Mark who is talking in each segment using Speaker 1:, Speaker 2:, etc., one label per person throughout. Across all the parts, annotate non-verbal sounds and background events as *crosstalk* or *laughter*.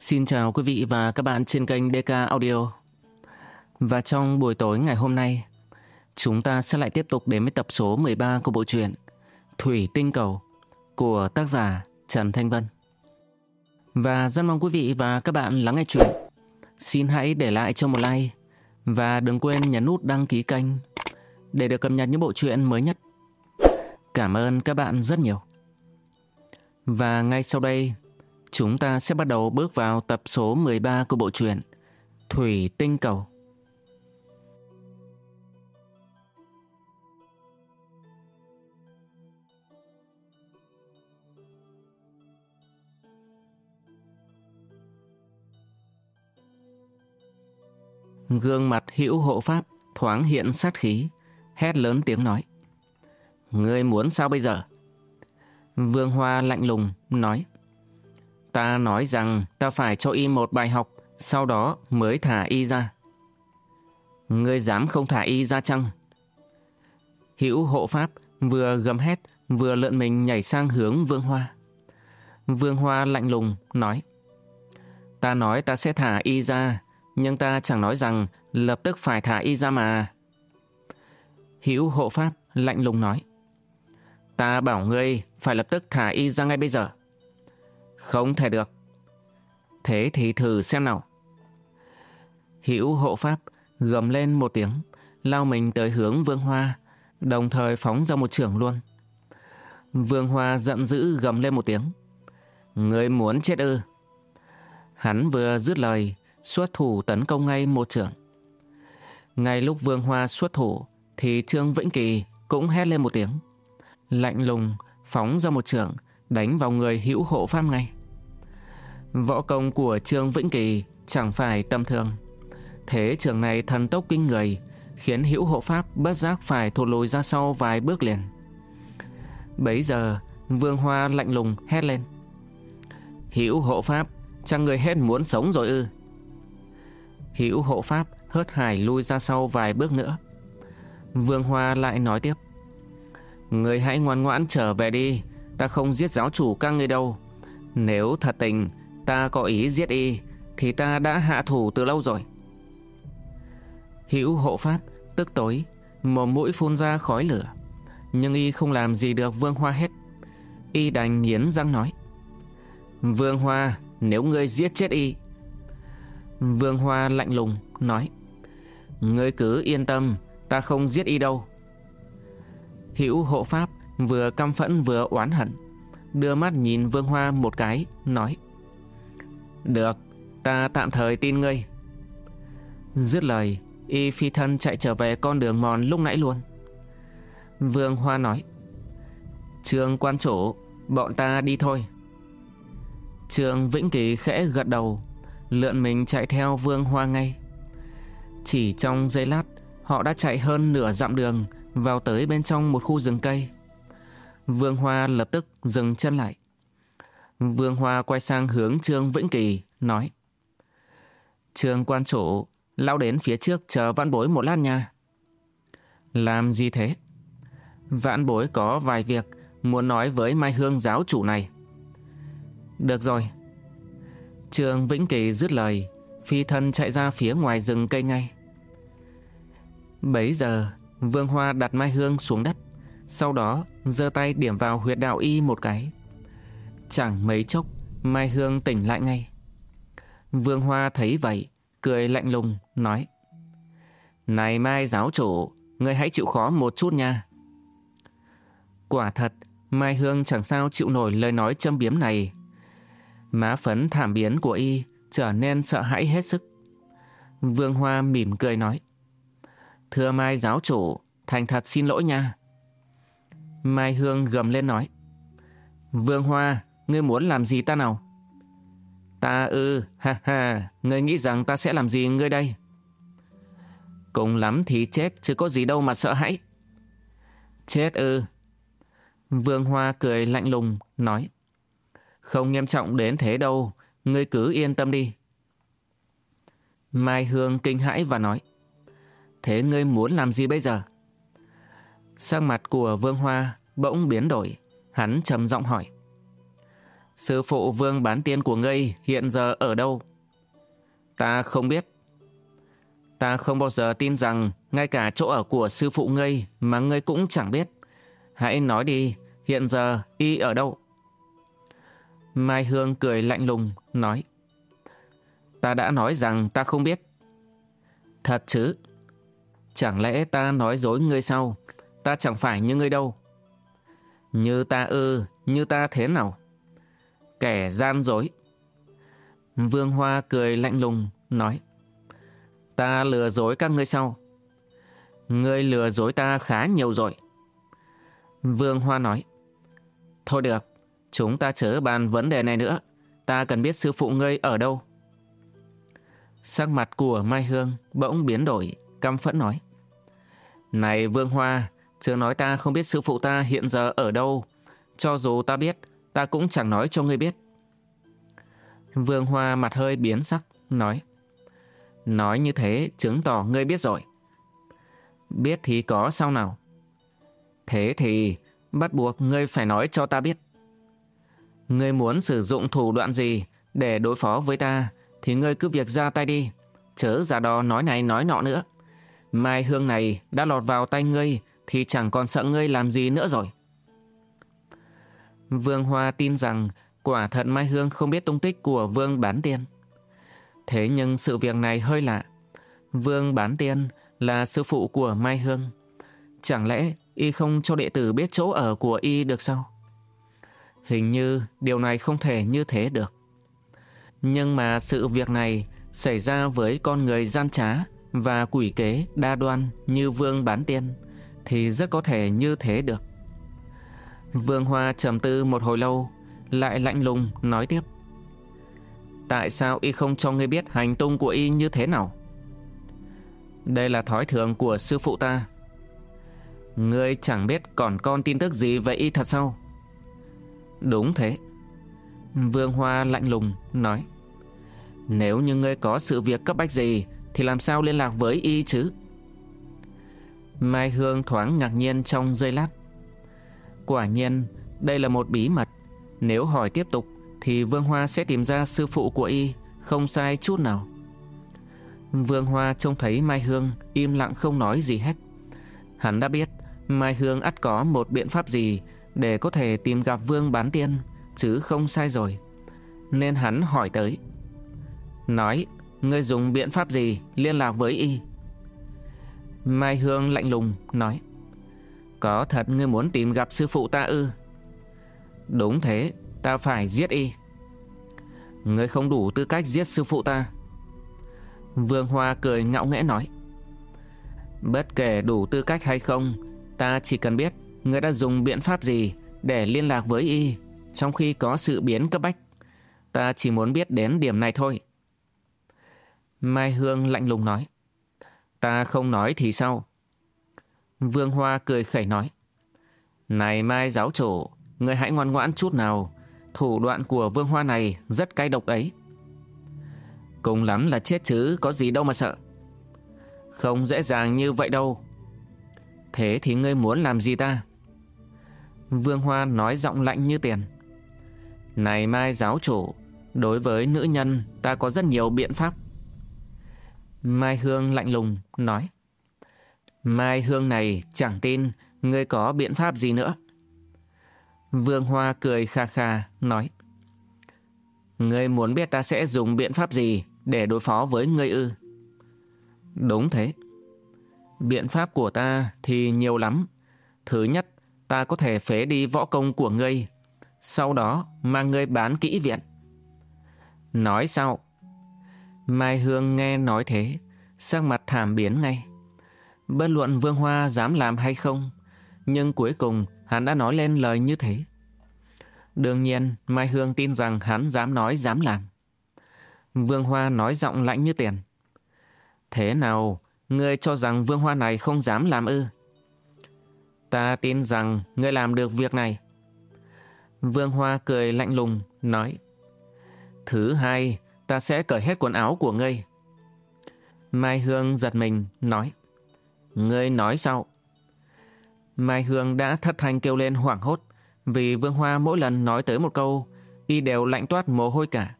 Speaker 1: Xin chào quý vị và các bạn trên kênh DK Audio. Và trong buổi tối ngày hôm nay, chúng ta sẽ lại tiếp tục đến với tập số 13 của bộ truyện Thủy Tinh Cầu của tác giả Trần Thanh Vân. Và rất mong quý vị và các bạn lắng nghe chuyện. Xin hãy để lại cho một like và đừng quên nhấn nút đăng ký kênh để được cập nhật những bộ truyện mới nhất. Cảm ơn các bạn rất nhiều. Và ngay sau đây, chúng ta sẽ bắt đầu bước vào tập số 13 của bộ truyện Thủy Tinh Cầu. Gương mặt hữu hộ pháp thoáng hiện sát khí, hét lớn tiếng nói. Ngươi muốn sao bây giờ? Vương Hoa lạnh lùng nói. Ta nói rằng ta phải cho y một bài học, sau đó mới thả y ra. Ngươi dám không thả y ra chăng? Hữu hộ pháp vừa gầm hét vừa lượn mình nhảy sang hướng Vương Hoa. Vương Hoa lạnh lùng nói. Ta nói ta sẽ thả y ra, nhưng ta chẳng nói rằng lập tức phải thả y ra mà. Hữu hộ pháp lạnh lùng nói. Ta bảo ngươi phải lập tức thả y ra ngay bây giờ. Không thể được. Thế thì thử xem nào. Hữu hộ pháp gầm lên một tiếng, lao mình tới hướng Vương Hoa, đồng thời phóng ra một trưởng luôn. Vương Hoa giận dữ gầm lên một tiếng. người muốn chết ư? Hắn vừa dứt lời, xuất thủ tấn công ngay một trưởng. Ngay lúc Vương Hoa xuất thủ, thì Trương Vĩnh Kỳ cũng hét lên một tiếng. Lạnh lùng, phóng ra một trưởng, đánh vào người hữu hộ pháp ngay. Võ công của Trương Vĩnh Kỳ chẳng phải tầm thường. Thế trường này thần tốc kinh người, khiến hữu hộ pháp bất giác phải thụt lùi ra sau vài bước liền. Bấy giờ, Vương Hoa lạnh lùng hét lên. Hữu hộ pháp, chẳng người hết muốn sống rồi ư? Hữu hộ pháp hớt hải lui ra sau vài bước nữa. Vương Hoa lại nói tiếp. Người hãy ngoan ngoãn trở về đi, ta không giết giáo chủ các ngươi đâu. Nếu thật tình ta có ý giết y, thì ta đã hạ thủ từ lâu rồi. Hữu hộ pháp, tức tối, mồm mũi phun ra khói lửa. Nhưng y không làm gì được Vương Hoa hết. Y đành nghiến răng nói. Vương Hoa, nếu ngươi giết chết y. Vương Hoa lạnh lùng, nói. Ngươi cứ yên tâm, ta không giết y đâu. Hữu hộ pháp vừa căm phẫn vừa oán hận, đưa mắt nhìn Vương Hoa một cái, nói. Được, ta tạm thời tin ngươi. Dứt lời, y phi thân chạy trở về con đường mòn lúc nãy luôn. Vương Hoa nói. Trương quan chủ, bọn ta đi thôi. Trương Vĩnh Kỳ khẽ gật đầu, lượn mình chạy theo Vương Hoa ngay. Chỉ trong giây lát, họ đã chạy hơn nửa dặm đường vào tới bên trong một khu rừng cây. Vương Hoa lập tức dừng chân lại. Vương Hoa quay sang hướng Trương Vĩnh Kỳ, nói. Trương quan chủ, lao đến phía trước chờ văn bối một lát nha. Làm gì thế? Vãn bối có vài việc muốn nói với Mai Hương giáo chủ này. Được rồi. Trương Vĩnh Kỳ dứt lời, phi thân chạy ra phía ngoài rừng cây ngay. Bấy giờ, Vương Hoa đặt Mai Hương xuống đất, sau đó giơ tay điểm vào huyệt đạo y một cái. Chẳng mấy chốc, Mai Hương tỉnh lại ngay. Vương Hoa thấy vậy, cười lạnh lùng, nói Này Mai giáo chủ, ngươi hãy chịu khó một chút nha. Quả thật, Mai Hương chẳng sao chịu nổi lời nói châm biếm này. Má phấn thảm biến của y trở nên sợ hãi hết sức. Vương Hoa mỉm cười nói Thưa Mai giáo chủ, thành thật xin lỗi nha. Mai Hương gầm lên nói Vương Hoa, ngươi muốn làm gì ta nào? Ta ư, ha ha, ngươi nghĩ rằng ta sẽ làm gì ngươi đây? Cùng lắm thì chết, chứ có gì đâu mà sợ hãi. Chết ư. Vương Hoa cười lạnh lùng, nói. Không nghiêm trọng đến thế đâu, ngươi cứ yên tâm đi. Mai Hương kinh hãi và nói. Thế ngươi muốn làm gì bây giờ? Sang mặt của Vương Hoa bỗng biến đổi, hắn trầm giọng hỏi. Sư phụ vương bán tiên của ngươi hiện giờ ở đâu? Ta không biết. Ta không bao giờ tin rằng ngay cả chỗ ở của sư phụ ngươi mà ngươi cũng chẳng biết. Hãy nói đi, hiện giờ y ở đâu? Mai Hương cười lạnh lùng, nói. Ta đã nói rằng ta không biết. Thật chứ? Chẳng lẽ ta nói dối ngươi sao? Ta chẳng phải như ngươi đâu. Như ta ư, như ta thế nào? Kẻ gian dối. Vương Hoa cười lạnh lùng, nói. Ta lừa dối các ngươi sau. Ngươi lừa dối ta khá nhiều rồi. Vương Hoa nói. Thôi được, chúng ta chớ bàn vấn đề này nữa. Ta cần biết sư phụ ngươi ở đâu. Sắc mặt của Mai Hương bỗng biến đổi, căm phẫn nói. Này Vương Hoa, chưa nói ta không biết sư phụ ta hiện giờ ở đâu. Cho dù ta biết, ta cũng chẳng nói cho ngươi biết. Vương Hoa mặt hơi biến sắc, nói. Nói như thế chứng tỏ ngươi biết rồi. Biết thì có sao nào? Thế thì bắt buộc ngươi phải nói cho ta biết. Ngươi muốn sử dụng thủ đoạn gì để đối phó với ta thì ngươi cứ việc ra tay đi. Chớ giả đò nói này nói nọ nữa. Mai hương này đã lọt vào tay ngươi thì chẳng còn sợ ngươi làm gì nữa rồi. Vương Hoa tin rằng quả thật Mai Hương không biết tung tích của Vương Bán Tiên. Thế nhưng sự việc này hơi lạ. Vương Bán Tiên là sư phụ của Mai Hương. Chẳng lẽ y không cho đệ tử biết chỗ ở của y được sao? Hình như điều này không thể như thế được. Nhưng mà sự việc này xảy ra với con người gian trá và quỷ kế đa đoan như Vương Bán Tiên thì rất có thể như thế được. Vương Hoa trầm tư một hồi lâu, lại lạnh lùng nói tiếp. Tại sao y không cho ngươi biết hành tung của y như thế nào? Đây là thói thường của sư phụ ta. Ngươi chẳng biết còn con tin tức gì về y thật sao? Đúng thế. Vương Hoa lạnh lùng nói. Nếu như ngươi có sự việc cấp bách gì thì làm sao liên lạc với y chứ? Mai Hương thoáng ngạc nhiên trong giây lát. Quả nhiên, đây là một bí mật. Nếu hỏi tiếp tục, thì Vương Hoa sẽ tìm ra sư phụ của y, không sai chút nào. Vương Hoa trông thấy Mai Hương im lặng không nói gì hết. Hắn đã biết Mai Hương ắt có một biện pháp gì để có thể tìm gặp Vương Bán Tiên, chứ không sai rồi. Nên hắn hỏi tới. Nói, ngươi dùng biện pháp gì liên lạc với y? Mai Hương lạnh lùng nói có thật ngươi muốn tìm gặp sư phụ ta ư? Đúng thế, Ta phải giết y. Ngươi không đủ tư cách giết sư phụ ta. Vương Hoa cười ngạo nghẽ nói. Bất kể đủ tư cách hay không, Ta chỉ cần biết Ngươi đã dùng biện pháp gì Để liên lạc với y, Trong khi có sự biến cấp bách. Ta chỉ muốn biết đến điểm này thôi. Mai Hương lạnh lùng nói. Ta không nói thì sao? Vương Hoa cười khẩy nói. Này Mai giáo chủ, người hãy ngoan ngoãn chút nào. Thủ đoạn của Vương Hoa này rất cay độc ấy. Cùng lắm là chết chứ, có gì đâu mà sợ. Không dễ dàng như vậy đâu. Thế thì ngươi muốn làm gì ta? Vương Hoa nói giọng lạnh như tiền. Này Mai giáo chủ, đối với nữ nhân ta có rất nhiều biện pháp. Mai Hương lạnh lùng nói Mai Hương này chẳng tin ngươi có biện pháp gì nữa. Vương Hoa cười kha kha nói Ngươi muốn biết ta sẽ dùng biện pháp gì để đối phó với ngươi ư? Đúng thế. Biện pháp của ta thì nhiều lắm. Thứ nhất, ta có thể phế đi võ công của ngươi. Sau đó mang ngươi bán kỹ viện. Nói sao? Mai Hương nghe nói thế, sắc mặt thảm biến ngay. Bất luận Vương Hoa dám làm hay không, nhưng cuối cùng hắn đã nói lên lời như thế. Đương nhiên, Mai Hương tin rằng hắn dám nói dám làm. Vương Hoa nói giọng lạnh như tiền. Thế nào, ngươi cho rằng Vương Hoa này không dám làm ư? Ta tin rằng ngươi làm được việc này. Vương Hoa cười lạnh lùng, nói. Thứ hai, ta sẽ cởi hết quần áo của ngươi. Mai Hương giật mình, nói. Ngươi nói sao? Mai Hương đã thất thanh kêu lên hoảng hốt, vì Vương Hoa mỗi lần nói tới một câu, y đều lạnh toát mồ hôi cả.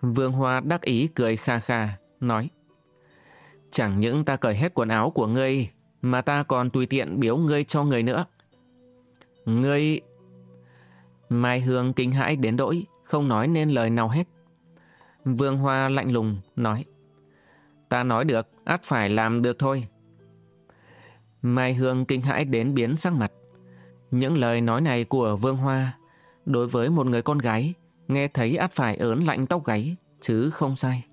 Speaker 1: Vương Hoa đắc ý cười kha kha, nói Chẳng những ta cởi hết quần áo của ngươi, mà ta còn tùy tiện biếu ngươi cho người nữa. Ngươi... Mai Hương kinh hãi đến đỗi, không nói nên lời nào hết. Vương Hoa lạnh lùng, nói Ta nói được, át phải làm được thôi. Mai Hương kinh hãi đến biến sắc mặt. Những lời nói này của Vương Hoa, đối với một người con gái, nghe thấy áp phải ớn lạnh tóc gáy, chứ không sai.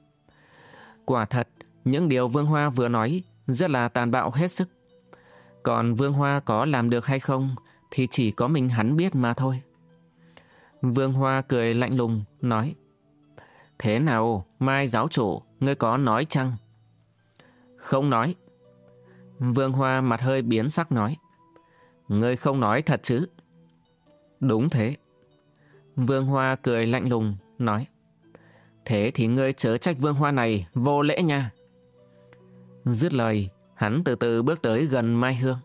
Speaker 1: Quả thật, những điều Vương Hoa vừa nói rất là tàn bạo hết sức. Còn Vương Hoa có làm được hay không thì chỉ có mình hắn biết mà thôi. Vương Hoa cười lạnh lùng, nói Thế nào, Mai giáo chủ, ngươi có nói chăng? Không nói. Vương Hoa mặt hơi biến sắc nói Ngươi không nói thật chứ? Đúng thế. Vương Hoa cười lạnh lùng, nói Thế thì ngươi chớ trách Vương Hoa này vô lễ nha. Dứt lời, hắn từ từ bước tới gần Mai Hương.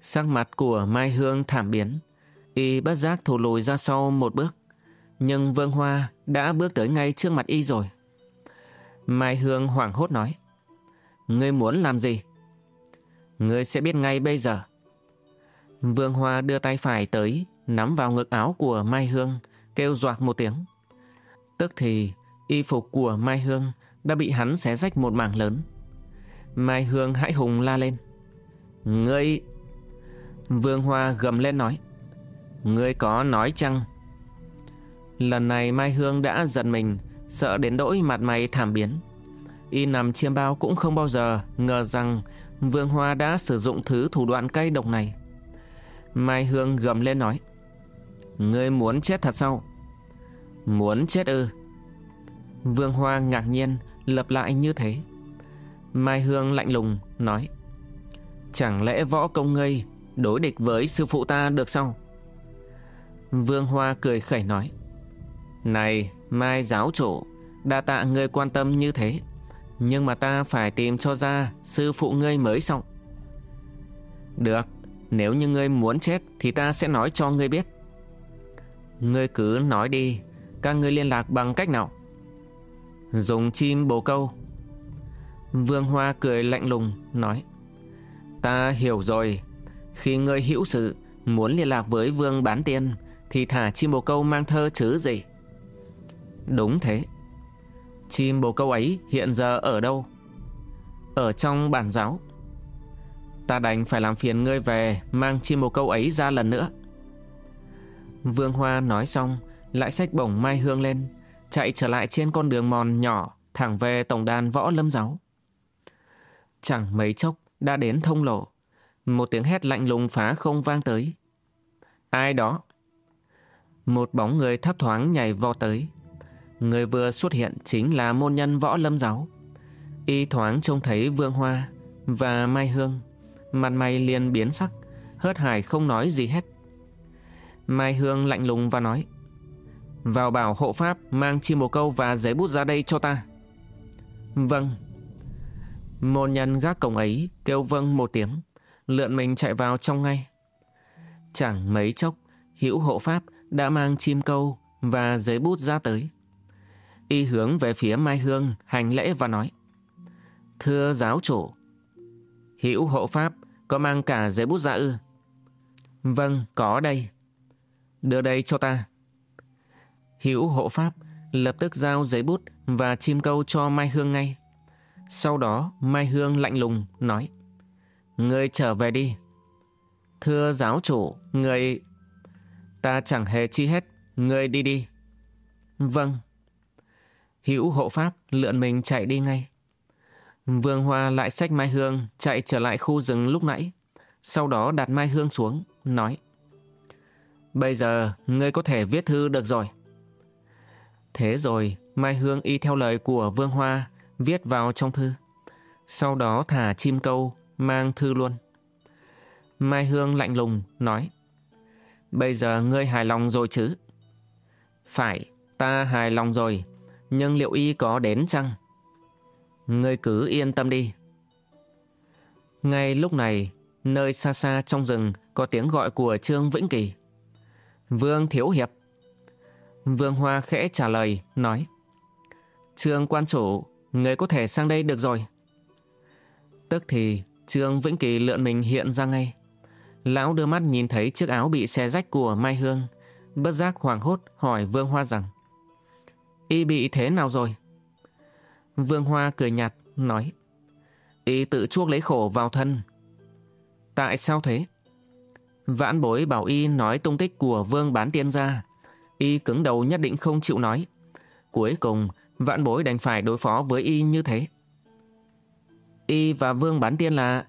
Speaker 1: Sắc mặt của Mai Hương thảm biến, y bất giác thủ lùi ra sau một bước. Nhưng Vương Hoa đã bước tới ngay trước mặt y rồi. Mai Hương hoảng hốt nói, Ngươi muốn làm gì? Ngươi sẽ biết ngay bây giờ. Vương Hoa đưa tay phải tới, nắm vào ngực áo của Mai Hương, kêu doạt một tiếng. Tức thì, y phục của Mai Hương đã bị hắn xé rách một mảng lớn. Mai Hương hãi hùng la lên. Ngươi... Vương Hoa gầm lên nói. Ngươi có nói chăng? Lần này Mai Hương đã giận mình, sợ đến đỗi mặt mày thảm biến. Y nằm chiêm bao cũng không bao giờ ngờ rằng Vương Hoa đã sử dụng thứ thủ đoạn cay độc này. Mai Hương gầm lên nói. Ngươi muốn chết thật sao? Muốn chết ư? Vương Hoa ngạc nhiên lập lại như thế. Mai Hương lạnh lùng nói, Chẳng lẽ võ công ngươi đối địch với sư phụ ta được sao? Vương Hoa cười khẩy nói, Này, Mai giáo chủ, Đa tạ ngươi quan tâm như thế nhưng mà ta phải tìm cho ra, sư phụ ngươi mới xong. Được, Nếu như ngươi muốn chết Thì ta sẽ nói cho ngươi biết. Ngươi cứ nói đi, Các ngươi liên lạc bằng cách nào? Dùng chim bồ câu. Vương Hoa cười lạnh lùng, nói, Ta hiểu rồi. Khi ngươi hữu sự, Muốn liên lạc với Vương Bán Tiên Thì thả chim bồ câu mang thơ chứ gì? Đúng thế. Chim bồ câu ấy hiện giờ ở đâu Ở trong bản giáo Ta đành phải làm phiền ngươi về, Mang chim bồ câu ấy ra lần nữa Vương Hoa nói xong, Lại xách bổng mai hương lên, Chạy trở lại trên con đường mòn nhỏ, Thẳng về tổng đàn võ lâm giáo Chẳng mấy chốc đã đến thông lộ. Một tiếng hét lạnh lùng phá không vang tới. Ai đó? Một bóng người thấp thoáng nhảy vọt tới. Người vừa xuất hiện chính là môn nhân võ lâm giáo. Y thoáng trông thấy Vương Hoa và Mai Hương. Mặt mày liền biến sắc, hớt hải không nói gì hết. Mai Hương lạnh lùng và nói Vào bảo hộ pháp mang chim bồ câu và giấy bút ra đây cho ta. Vâng. Môn nhân gác cổng ấy kêu vâng một tiếng, lượn mình chạy vào trong ngay. Chẳng mấy chốc, hữu hộ pháp đã mang chim câu và giấy bút ra tới. Y hướng về phía Mai Hương hành lễ và nói, Thưa giáo chủ, Hữu hộ pháp, có mang cả giấy bút ra ư? Vâng có đây. Đưa đây cho ta. Hữu hộ pháp lập tức giao giấy bút và chim câu cho Mai Hương ngay. Sau đó, Mai Hương lạnh lùng nói người trở về đi. Thưa giáo chủ người Ta chẳng hề chi hết người đi đi. Vâng. Hữu hộ pháp lượn mình chạy đi ngay Vương Hoa lại xách Mai Hương Chạy trở lại khu rừng lúc nãy Sau đó đặt Mai Hương xuống Nói Bây giờ ngươi có thể viết thư được rồi Thế rồi Mai Hương y theo lời của Vương Hoa viết vào trong thư. Sau đó thả chim câu, mang thư luôn. Mai Hương lạnh lùng, nói Bây giờ ngươi hài lòng rồi chứ? Phải, ta hài lòng rồi, nhưng liệu y có đến chăng? Ngươi cứ yên tâm đi. Ngay lúc này, nơi xa xa trong rừng có tiếng gọi của Trương Vĩnh Kỳ. Vương Thiếu Hiệp. Vương Hoa khẽ trả lời, nói Trương quan chủ, người có thể sang đây được rồi. Tức thì Trương Vĩnh Kỳ lượn mình hiện ra ngay. Lão đưa mắt nhìn thấy chiếc áo bị xé rách của Mai Hương, bất giác hoảng hốt hỏi Vương Hoa rằng Y bị thế nào rồi? Vương Hoa cười nhạt, nói Y tự chuốc lấy khổ vào thân. Tại sao thế? Vãn bối bảo Y nói tung tích của Vương bán tiên ra. Y cứng đầu nhất định không chịu nói. Cuối cùng, vãn bối đành phải đối phó với Y như thế. Y và Vương bán tiên là...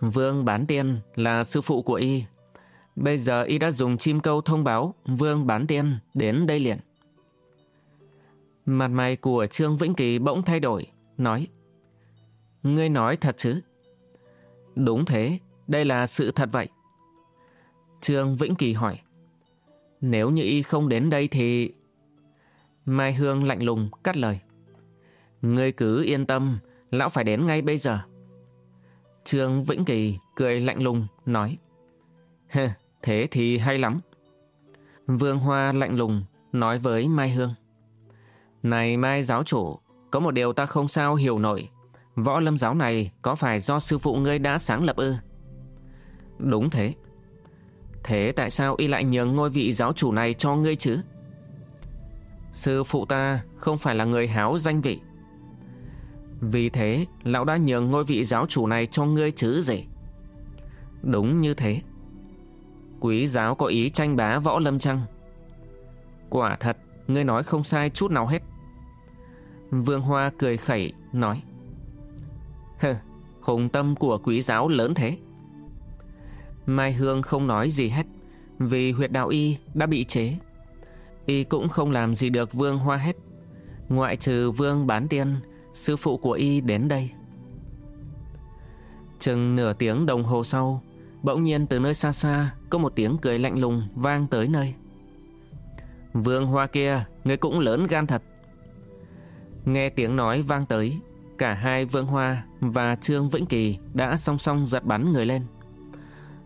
Speaker 1: Vương bán tiên là sư phụ của Y. Bây giờ Y đã dùng chim câu thông báo Vương bán tiên đến đây liền. Mặt mày của Trương Vĩnh Kỳ bỗng thay đổi, nói Ngươi nói thật chứ? Đúng thế, đây là sự thật vậy. Trương Vĩnh Kỳ hỏi Nếu như y không đến đây thì... Mai Hương lạnh lùng cắt lời Ngươi cứ yên tâm, lão phải đến ngay bây giờ. Trương Vĩnh Kỳ cười lạnh lùng nói Hừ, thế thì hay lắm. Vương Hoa lạnh lùng nói với Mai Hương này Mai giáo chủ, có một điều ta không sao hiểu nổi. Võ lâm giáo này có phải do sư phụ ngươi đã sáng lập ư? Đúng thế. Thế tại sao y lại nhường ngôi vị giáo chủ này cho ngươi chứ? Sư phụ ta không phải là người háo danh vị. Vì thế, lão đã nhường ngôi vị giáo chủ này cho ngươi chứ gì? Đúng như thế. Quý giáo có ý tranh bá võ lâm chăng? Quả thật, ngươi nói không sai chút nào hết. Vương Hoa cười khẩy nói Hừ, hùng tâm của quý giáo lớn thế. Mai Hương không nói gì hết Vì huyệt đạo y đã bị chế. Y cũng không làm gì được Vương Hoa hết Ngoại trừ Vương Bán Tiên Sư phụ của Y đến đây. Chừng nửa tiếng đồng hồ sau Bỗng nhiên từ nơi xa xa Có một tiếng cười lạnh lùng vang tới nơi. Vương Hoa kia Người cũng lớn gan thật Nghe tiếng nói vang tới, cả hai Vương Hoa và Trương Vĩnh Kỳ đã song song giật bắn người lên.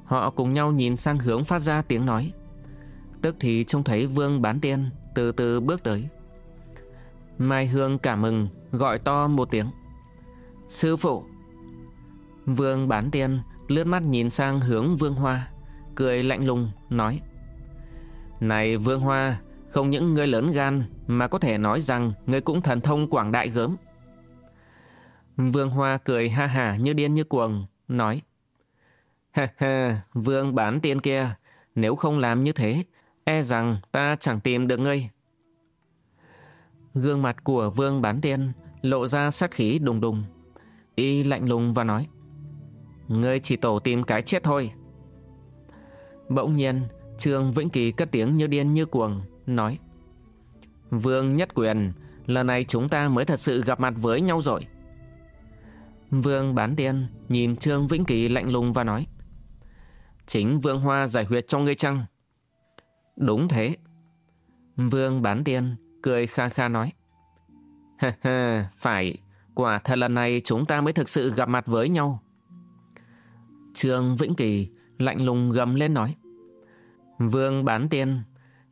Speaker 1: Họ cùng nhau nhìn sang hướng phát ra tiếng nói. Tức thì trông thấy Vương Bán Tiên từ từ bước tới. Mai Hương cảm mừng, gọi to một tiếng. Sư phụ! Vương Bán Tiên lướt mắt nhìn sang hướng Vương Hoa, cười lạnh lùng, nói. Này Vương Hoa, không những ngươi lớn gan mà có thể nói rằng ngươi cũng thần thông quảng đại gớm. Vương Hoa cười ha hà như điên như cuồng, nói Ha ha, Vương bán tiên kia, nếu không làm như thế, e rằng ta chẳng tìm được ngươi. Gương mặt của Vương bán tiên lộ ra sát khí đùng đùng. Y lạnh lùng và nói Ngươi chỉ tổ tìm cái chết thôi. Bỗng nhiên, Trương Vĩnh Kỳ cất tiếng như điên như cuồng, nói Vương Nhất Quyền, lần này chúng ta mới thật sự gặp mặt với nhau rồi. Vương Bán Tiên nhìn Trương Vĩnh Kỳ lạnh lùng và nói Chính Vương Hoa giải huyệt cho ngươi chăng? Đúng thế. Vương Bán Tiên cười kha kha nói Ha ha, phải, quả thật lần này chúng ta mới thực sự gặp mặt với nhau. Trương Vĩnh Kỳ lạnh lùng gầm lên nói Vương Bán Tiên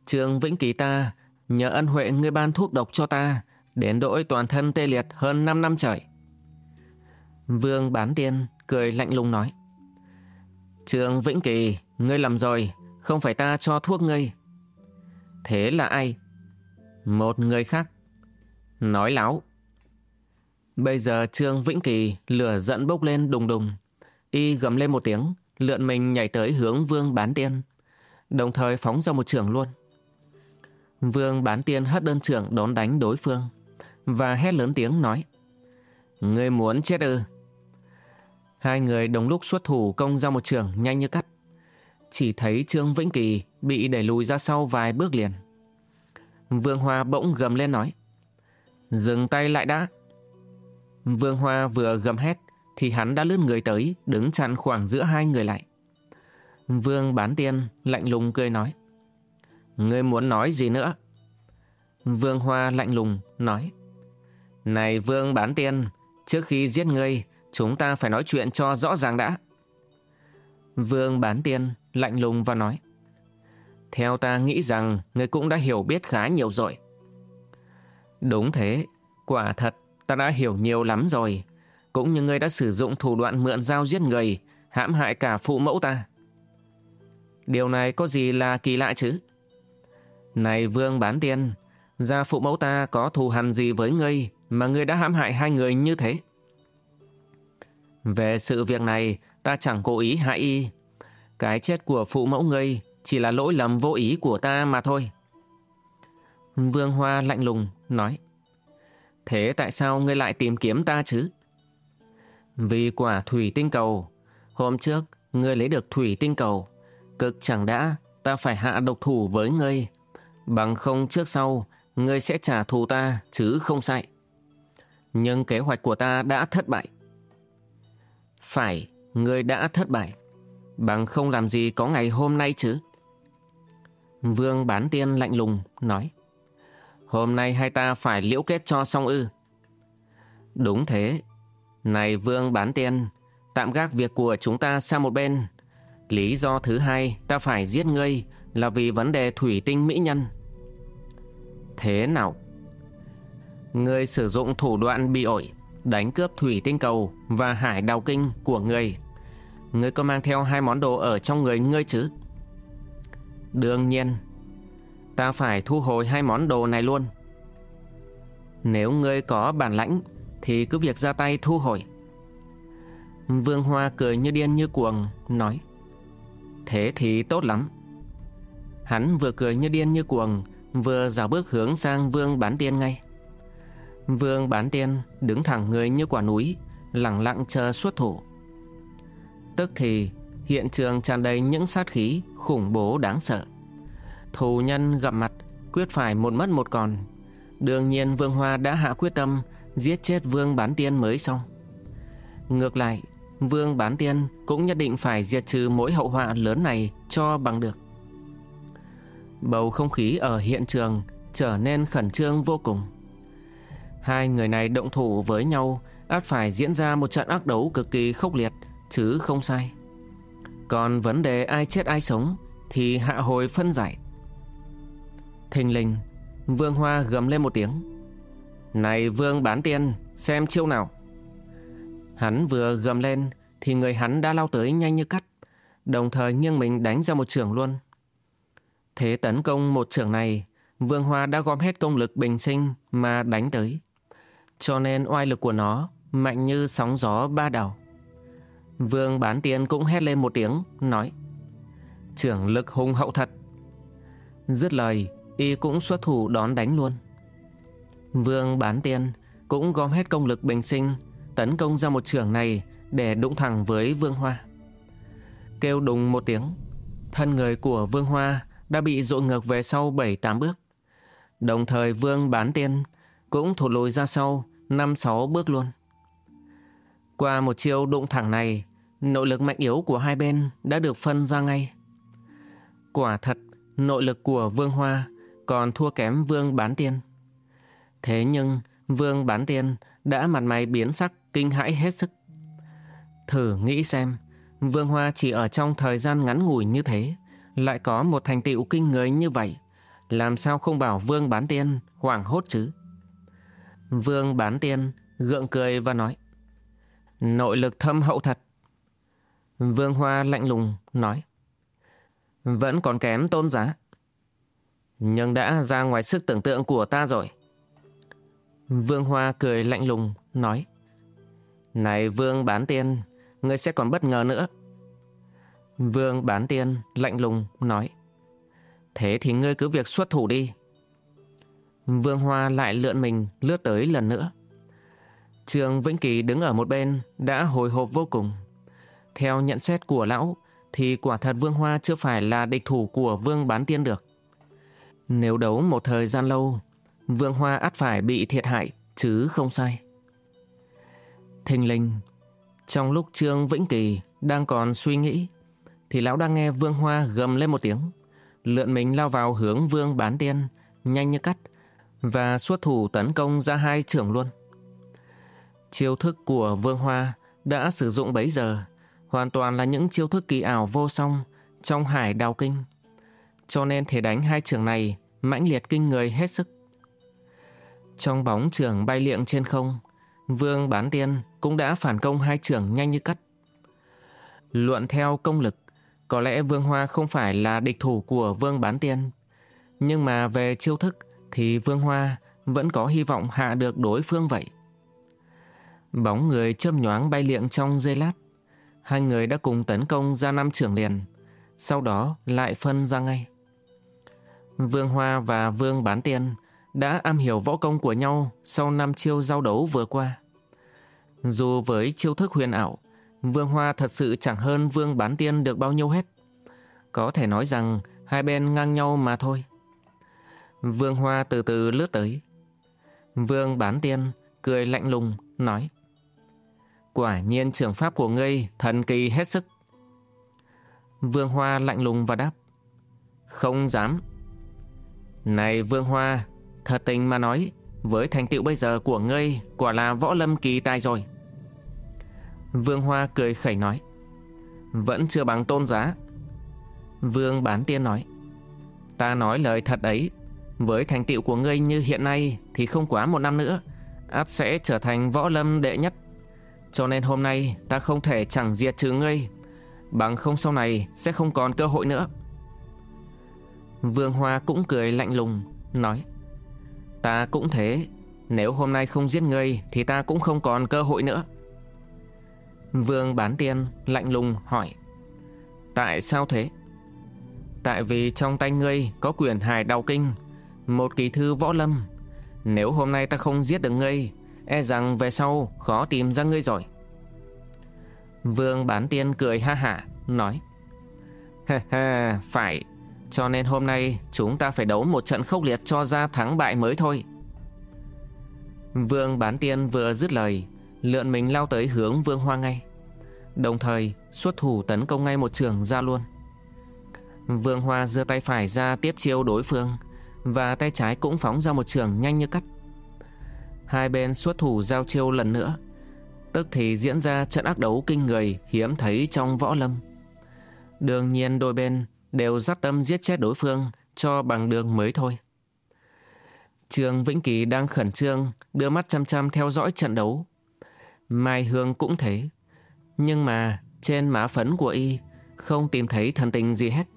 Speaker 1: Trương Vĩnh Kỳ ta nhờ ân huệ ngươi ban thuốc độc cho ta, đến đỗi toàn thân tê liệt hơn 5 năm trời. Vương bán tiên cười lạnh lùng nói. Trương Vĩnh Kỳ, ngươi lầm rồi, không phải ta cho thuốc ngươi. Thế là ai? Một người khác. Nói láo. Bây giờ Trương Vĩnh Kỳ lửa giận bốc lên đùng đùng. Y gầm lên một tiếng, lượn mình nhảy tới hướng vương bán tiên. Đồng thời phóng ra một trường luôn. Vương bán tiên hất đơn trưởng đón đánh đối phương và hét lớn tiếng nói, Ngươi muốn chết ư? Hai người đồng lúc xuất thủ công ra một trường nhanh như cắt. Chỉ thấy Trương Vĩnh Kỳ bị đẩy lùi ra sau vài bước liền. Vương Hoa bỗng gầm lên nói, Dừng tay lại đã. Vương Hoa vừa gầm hét thì hắn đã lướt người tới, đứng chặn khoảng giữa hai người lại. Vương bán tiên lạnh lùng cười nói Ngươi muốn nói gì nữa? Vương Hoa lạnh lùng nói Này Vương bán tiên Trước khi giết ngươi Chúng ta phải nói chuyện cho rõ ràng đã Vương bán tiên lạnh lùng và nói Theo ta nghĩ rằng ngươi cũng đã hiểu biết khá nhiều rồi. Đúng thế, quả thật ta đã hiểu nhiều lắm rồi. Cũng như ngươi đã sử dụng thủ đoạn mượn dao giết người, hãm hại cả phụ mẫu ta. Điều này có gì là kỳ lạ chứ? Này vương bán tiên, gia phụ mẫu ta có thù hằn gì với ngươi mà ngươi đã hãm hại hai người như thế? Về sự việc này, ta chẳng cố ý hại y. Cái chết của phụ mẫu ngươi chỉ là lỗi lầm vô ý của ta mà thôi. Vương Hoa lạnh lùng, nói. Thế tại sao ngươi lại tìm kiếm ta chứ? Vì quả thủy tinh cầu. Hôm trước, ngươi lấy được thủy tinh cầu. Cực chẳng đã, ta phải hạ độc thủ với ngươi. Bằng không trước sau, ngươi sẽ trả thù ta, chứ không sai. Nhưng kế hoạch của ta đã thất bại. Phải, ngươi đã thất bại. Bằng không làm gì có ngày hôm nay chứ. Vương bán tiên lạnh lùng, nói. Hôm nay hai ta phải liễu kết cho xong ư. Đúng thế. Này Vương bán tiên, tạm gác việc của chúng ta sang một bên. Lý do thứ hai ta phải giết ngươi là vì vấn đề thủy tinh mỹ nhân. Thế nào? người sử dụng thủ đoạn bị ổi, đánh cướp thủy tinh cầu và hải đào kinh của người người có mang theo hai món đồ ở trong người ngươi chứ? Đương nhiên, ta phải thu hồi hai món đồ này luôn. Nếu ngươi có bản lãnh, thì cứ việc ra tay thu hồi. Vương Hoa cười như điên như cuồng, nói Thế thì tốt lắm. Hắn vừa cười như điên như cuồng, vừa dào bước hướng sang Vương Bán Tiên ngay. Vương Bán Tiên đứng thẳng người như quả núi, lặng lặng chờ xuất thủ. Tức thì hiện trường tràn đầy những sát khí khủng bố đáng sợ. Thù nhân gặp mặt, quyết phải một mất một còn. Đương nhiên Vương Hoa đã hạ quyết tâm giết chết Vương Bán Tiên mới xong. Ngược lại, Vương Bán Tiên cũng nhất định phải diệt trừ mỗi hậu họa lớn này cho bằng được. Bầu không khí ở hiện trường trở nên khẩn trương vô cùng. Hai người này động thủ với nhau ắt phải diễn ra một trận ác đấu cực kỳ khốc liệt, chứ không sai. Còn vấn đề ai chết ai sống thì hạ hồi phân giải. Thình linh, Vương Hoa gầm lên một tiếng. Này Vương bán tiên, xem chiêu nào. Hắn vừa gầm lên thì người hắn đã lao tới nhanh như cắt, đồng thời nghiêng mình đánh ra một trường luôn. Thế tấn công một trưởng này, Vương Hoa đã gom hết công lực bình sinh mà đánh tới. Cho nên oai lực của nó mạnh như sóng gió ba đảo. Vương bán tiên cũng hét lên một tiếng, nói Trưởng lực hung hậu thật. Dứt lời, y cũng xuất thủ đón đánh luôn. Vương bán tiên cũng gom hết công lực bình sinh, tấn công ra một trưởng này để đụng thẳng với Vương Hoa. Kêu đùng một tiếng, thân người của Vương Hoa đã bị dội ngược về sau 7-8 bước. Đồng thời Vương bán tiên cũng thụt lùi ra sau 5-6 bước luôn. Qua một chiêu đụng thẳng này, nội lực mạnh yếu của hai bên đã được phân ra ngay. Quả thật, nội lực của Vương Hoa còn thua kém Vương Bán Tiên. Thế nhưng, Vương Bán Tiên đã mặt mày biến sắc kinh hãi hết sức. Thử nghĩ xem, Vương Hoa chỉ ở trong thời gian ngắn ngủi như thế, lại có một thành tựu kinh người như vậy, làm sao không bảo Vương Bán Tiên hoảng hốt chứ? Vương Bán Tiên gượng cười và nói, nội lực thâm hậu thật. Vương Hoa lạnh lùng nói, vẫn còn kém tôn giá. Nhưng đã ra ngoài sức tưởng tượng của ta rồi. Vương Hoa cười lạnh lùng, nói, Này Vương Bán Tiên, ngươi sẽ còn bất ngờ nữa. Vương Bán Tiên lạnh lùng, nói, Thế thì ngươi cứ việc xuất thủ đi. Vương Hoa lại lượn mình lướt tới lần nữa. Trường Vĩnh Kỳ đứng ở một bên đã hồi hộp vô cùng. Theo nhận xét của lão thì quả thật Vương Hoa chưa phải là địch thủ của Vương Bán Tiên được. Nếu đấu một thời gian lâu, Vương Hoa ắt phải bị thiệt hại chứ không sai. Thình linh, trong lúc Trương Vĩnh Kỳ đang còn suy nghĩ thì lão đang nghe Vương Hoa gầm lên một tiếng, lượn mình lao vào hướng Vương Bán Tiên, nhanh như cắt và xuất thủ tấn công ra hai trưởng luôn. Chiêu thức của Vương Hoa đã sử dụng bấy giờ hoàn toàn là những chiêu thức kỳ ảo vô song trong hải đào kinh. cho nên thể đánh hai trường này mãnh liệt kinh người hết sức. Trong bóng trường bay liệng trên không, Vương Bán Tiên cũng đã phản công hai trường nhanh như cắt. Luận theo công lực, có lẽ Vương Hoa không phải là địch thủ của Vương Bán Tiên. Nhưng mà về chiêu thức thì Vương Hoa vẫn có hy vọng hạ được đối phương vậy. Bóng người châm nhoáng bay liệng trong giây lát. Hai người đã cùng tấn công ra năm trưởng liền, sau đó lại phân ra ngay. Vương Hoa và Vương Bán Tiên đã am hiểu võ công của nhau sau năm chiêu giao đấu vừa qua. Dù với chiêu thức huyền ảo, Vương Hoa thật sự chẳng hơn Vương Bán Tiên được bao nhiêu hết. Có thể nói rằng hai bên ngang nhau mà thôi. Vương Hoa từ từ lướt tới. Vương Bán Tiên cười lạnh lùng, nói Quả nhiên trường pháp của ngươi thần kỳ hết sức. Vương Hoa lạnh lùng và đáp Không dám. Này Vương Hoa, thật tình mà nói, với thành tựu bây giờ của ngươi quả là võ lâm kỳ tài rồi. Vương Hoa cười khẩy nói, Vẫn chưa bằng tôn giá. Vương Bán Tiên nói, Ta nói lời thật ấy, Với thành tựu của ngươi như hiện nay Thì không quá một năm nữa, át sẽ trở thành võ lâm đệ nhất. Cho nên hôm nay ta không thể chẳng diệt trừ ngươi, Bằng không sau này sẽ không còn cơ hội nữa. Vương Hoa cũng cười lạnh lùng, Nói, Ta cũng thế, Nếu hôm nay không giết ngươi Thì ta cũng không còn cơ hội nữa. Vương Bán Tiên lạnh lùng hỏi, Tại sao thế? Tại vì trong tay ngươi có quyền hài đào kinh, Một kỳ thư võ lâm. Nếu hôm nay ta không giết được ngươi E rằng về sau khó tìm ra ngươi rồi. Vương Bán Tiên cười ha hả, Nói Ha ha phải. Cho nên hôm nay chúng ta phải đấu một trận khốc liệt cho ra thắng bại mới thôi. Vương Bán Tiên vừa dứt lời lượn mình lao tới hướng Vương Hoa ngay. Đồng thời xuất thủ tấn công ngay một trường ra luôn. Vương Hoa giơ tay phải ra tiếp chiêu đối phương và tay trái cũng phóng ra một trường nhanh như cắt. Hai bên xuất thủ giao chiêu lần nữa, tức thì diễn ra trận ác đấu kinh người hiếm thấy trong võ lâm. Đương nhiên đôi bên đều dắt tâm giết chết đối phương cho bằng đường mới thôi. Trường Vĩnh Kỳ đang khẩn trương đưa mắt chăm chăm theo dõi trận đấu. Mai Hương cũng thế. Nhưng mà trên má phấn của y không tìm thấy thần tình gì hết.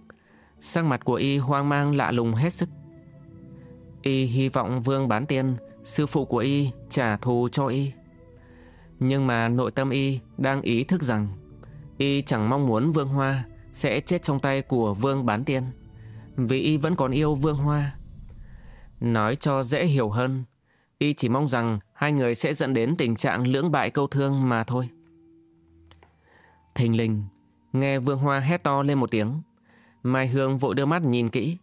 Speaker 1: Sắc mặt của y hoang mang lạ lùng hết sức. Y hy vọng Vương Bán Tiên, sư phụ của y, trả thù cho y. Nhưng mà nội tâm y đang ý thức rằng y chẳng mong muốn Vương Hoa sẽ chết trong tay của Vương Bán Tiên. Vì y vẫn còn yêu Vương Hoa. Nói cho dễ hiểu hơn, y chỉ mong rằng hai người sẽ dẫn đến tình trạng lưỡng bại câu thương mà thôi. Thình lình, nghe Vương Hoa hét to lên một tiếng. Mai Hương vội đưa mắt nhìn kỹ.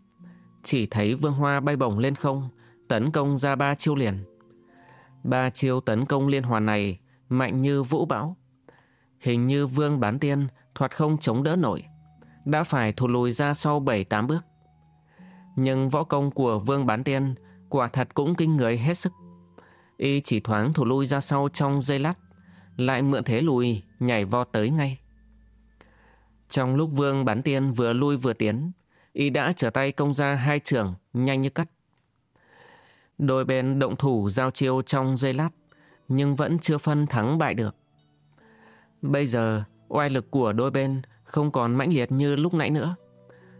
Speaker 1: Chỉ thấy Vương Hoa bay bổng lên không, tấn công ra ba chiêu liền. Ba chiêu tấn công liên hoàn này mạnh như vũ bão. Hình như Vương Bán Tiên thoạt không chống đỡ nổi. Đã phải thụt lùi ra sau bảy tám bước. Nhưng võ công của Vương Bán Tiên quả thật cũng kinh người hết sức. Y chỉ thoáng thụt lui ra sau trong giây lát, lại mượn thế lùi, nhảy vọt tới ngay. Trong lúc Vương Bán Tiên vừa lui vừa tiến, y đã trở tay công ra hai trường nhanh như cắt. Đôi bên động thủ giao chiêu trong giây lát, nhưng vẫn chưa phân thắng bại được. Bây giờ, oai lực của đôi bên không còn mãnh liệt như lúc nãy nữa.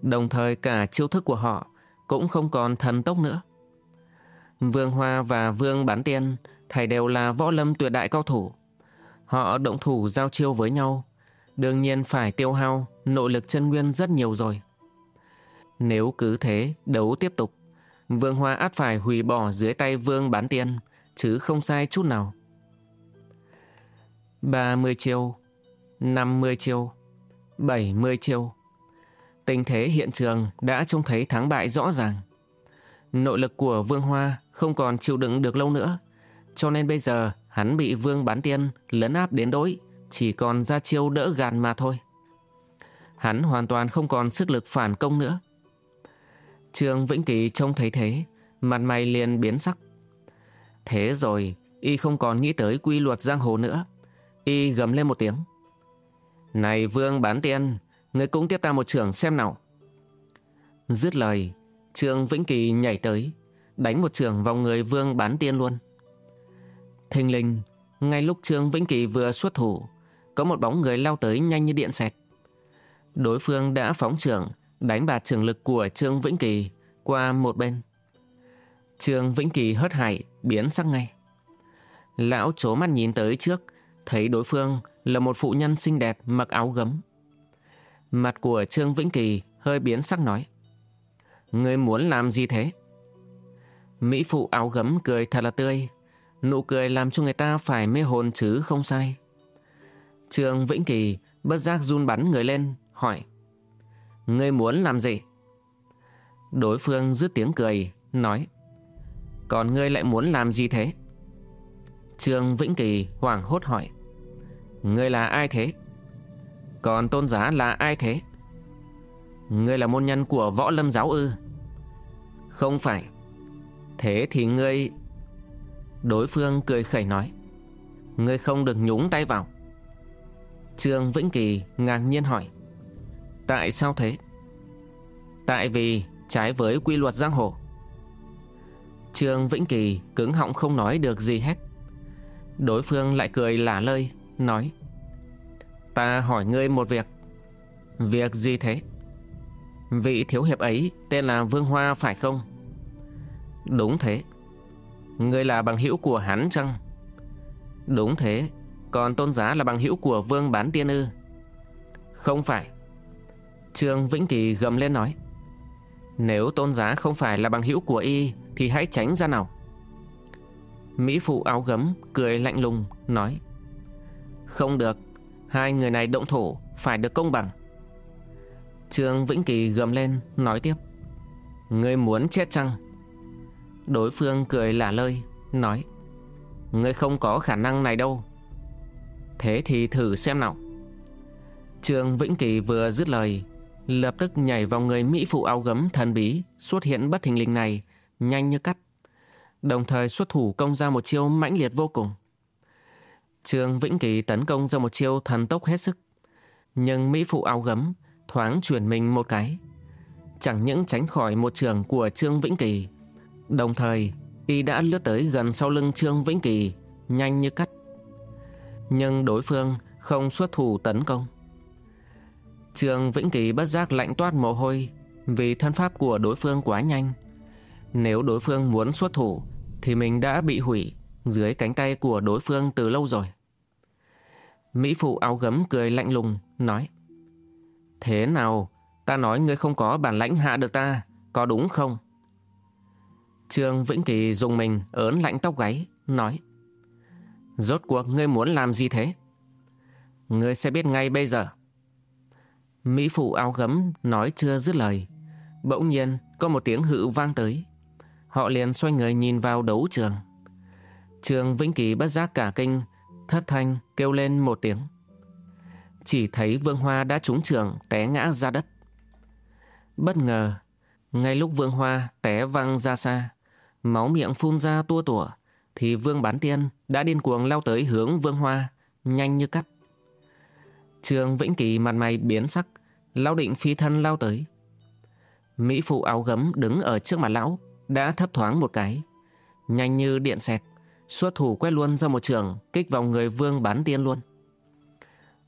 Speaker 1: Đồng thời cả chiêu thức của họ cũng không còn thần tốc nữa. Vương Hoa và Vương Bán Tiên thầy đều là võ lâm tuyệt đại cao thủ. Họ động thủ giao chiêu với nhau đương nhiên phải tiêu hao nội lực chân nguyên rất nhiều rồi. Nếu cứ thế đấu tiếp tục, Vương Hoa át phải hủy bỏ dưới tay Vương bán tiên, chứ không sai chút nào. 30 chiêu, 50 chiêu, 70 chiêu. Tình thế hiện trường đã trông thấy thắng bại rõ ràng. Nội lực của Vương Hoa không còn chịu đựng được lâu nữa, cho nên bây giờ hắn bị Vương bán tiên lấn áp đến đối, chỉ còn ra chiêu đỡ gàn mà thôi. Hắn hoàn toàn không còn sức lực phản công nữa. Trương Vĩnh Kỳ trông thấy thế, mặt mày liền biến sắc. Thế rồi, y không còn nghĩ tới quy luật giang hồ nữa. Y gầm lên một tiếng. Này Vương bán tiên, người cũng tiếp ta một trưởng xem nào. Dứt lời, Trương Vĩnh Kỳ nhảy tới, đánh một trường vào người Vương Bán Tiên luôn. Thình linh, ngay lúc Trương Vĩnh Kỳ vừa xuất thủ, có một bóng người lao tới nhanh như điện xẹt. Đối phương đã phóng trường, đánh bạt trường lực của Trương Vĩnh Kỳ qua một bên. Trương Vĩnh Kỳ hớt hải, biến sắc ngay. Lão chố mắt nhìn tới trước, thấy đối phương là một phụ nhân xinh đẹp mặc áo gấm. Mặt của Trương Vĩnh Kỳ hơi biến sắc nói. Ngươi muốn làm gì thế? Mỹ phụ áo gấm cười thật là tươi. Nụ cười làm cho người ta phải mê hồn chứ không sai. Trường Vĩnh Kỳ bất giác run bắn người lên, hỏi. Ngươi muốn làm gì? Đối phương dứt tiếng cười, nói. Còn ngươi lại muốn làm gì thế? Trương Vĩnh Kỳ hoảng hốt hỏi. Ngươi là ai thế? Còn tôn giá là ai thế? Ngươi là môn nhân của võ lâm giáo ư? Không phải. Thế thì ngươi... Đối phương cười khẩy nói. Ngươi không được nhúng tay vào. Trương Vĩnh Kỳ ngạc nhiên hỏi. Tại sao thế? Tại vì trái với quy luật giang hồ. Trương Vĩnh Kỳ cứng họng không nói được gì hết. Đối phương lại cười lả lơi, nói Ta hỏi ngươi một việc Việc gì thế? Vị thiếu hiệp ấy tên là Vương Hoa phải không? Đúng thế. Ngươi là bằng hữu của hắn chăng? Đúng thế. Còn tôn giá là bằng hữu của Vương Bán Tiên Ư? Không phải. Trương Vĩnh Kỳ gầm lên nói. Nếu tôn giá không phải là bằng hữu của y, Thì hãy tránh ra nào. Mỹ phụ áo gấm cười lạnh lùng, nói. Không được. Hai người này động thủ Phải được công bằng. Trương Vĩnh Kỳ gầm lên, Nói tiếp. Ngươi muốn chết chăng? Đối phương cười lả lơi, Nói. Ngươi không có khả năng này đâu. Thế thì thử xem nào. Trương Vĩnh Kỳ vừa dứt lời, Lập tức nhảy vào người Mỹ phụ áo gấm thần bí Xuất hiện bất thình lình này, Nhanh như cắt. Đồng thời xuất thủ công ra một chiêu mãnh liệt vô cùng. Trương Vĩnh Kỳ tấn công ra một chiêu thần tốc hết sức. Nhưng Mỹ Phụ áo gấm thoáng chuyển mình một cái. Chẳng những tránh khỏi một trường của Trương Vĩnh Kỳ. Đồng thời, y đã lướt tới gần sau lưng Trương Vĩnh Kỳ, nhanh như cắt. Nhưng đối phương không xuất thủ tấn công. Trương Vĩnh Kỳ bất giác lạnh toát mồ hôi vì thân pháp của đối phương quá nhanh. Nếu đối phương muốn xuất thủ thì mình đã bị hủy dưới cánh tay của đối phương từ lâu rồi. Mỹ phụ áo gấm cười lạnh lùng, nói Thế nào, ta nói ngươi không có bản lãnh hạ được ta, có đúng không? Trương Vĩnh Kỳ dùng mình ớn lạnh tóc gáy, nói Rốt cuộc ngươi muốn làm gì thế? Ngươi sẽ biết ngay bây giờ. Mỹ phụ áo gấm nói chưa dứt lời. Bỗng nhiên có một tiếng hự vang tới. Họ liền xoay người nhìn vào đấu trường. trường Vĩnh Kỳ bất giác cả kinh, thất thanh kêu lên một tiếng. Chỉ thấy Vương Hoa đã trúng trường té ngã ra đất. Bất ngờ, ngay lúc Vương Hoa té văng ra xa, máu miệng phun ra tua tủa, thì Vương Bán Tiên đã điên cuồng lao tới hướng Vương Hoa, nhanh như cắt. trường Vĩnh Kỳ mặt mày biến sắc, lao định phi thân lao tới. Mỹ phụ áo gấm đứng ở trước mặt lão, đã thấp thoáng một cái, nhanh như điện xẹt xuất thủ quét luôn ra một trường, kích vào người vương bán tiên luôn.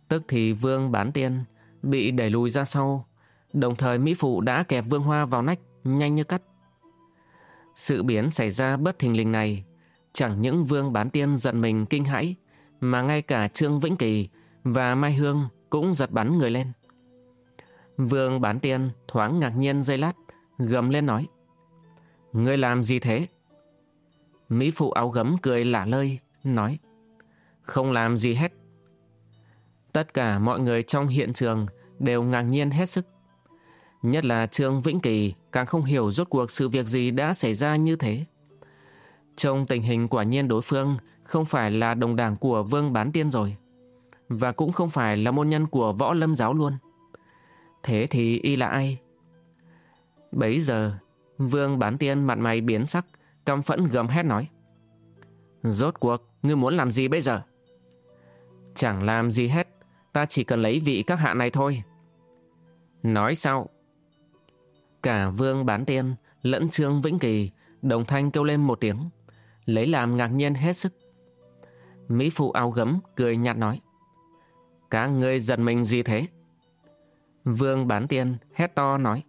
Speaker 1: Tức thì vương bán tiên bị đẩy lùi ra sau, đồng thời Mỹ Phụ đã kẹp vương hoa vào nách, nhanh như cắt. Sự biến xảy ra bất thình lình này, chẳng những vương bán tiên giận mình kinh hãi, mà ngay cả Trương Vĩnh Kỳ và Mai Hương cũng giật bắn người lên. Vương bán tiên thoáng ngạc nhiên dây lát, gầm lên nói. Ngươi làm gì thế? Mỹ phụ áo gấm cười lả lơi, nói Không làm gì hết. Tất cả mọi người trong hiện trường đều ngạc nhiên hết sức. Nhất là Trương Vĩnh Kỳ càng không hiểu rốt cuộc sự việc gì đã xảy ra như thế. Trong tình hình quả nhiên đối phương không phải là đồng đảng của Vương Bán Tiên rồi. Và cũng không phải là môn nhân của võ lâm giáo luôn. Thế thì y là ai? Bấy giờ, Vương Bán Tiên mặt mày biến sắc, căm phẫn gầm hét nói. Rốt cuộc, ngươi muốn làm gì bây giờ? Chẳng làm gì hết, ta chỉ cần lấy vị các hạ này thôi. Nói sau. Cả Vương Bán Tiên lẫn Trương Vĩnh Kỳ đồng thanh kêu lên một tiếng, lấy làm ngạc nhiên hết sức. Mỹ phụ áo gấm cười nhạt nói, Các ngươi giật mình gì thế? Vương Bán Tiên hét to nói,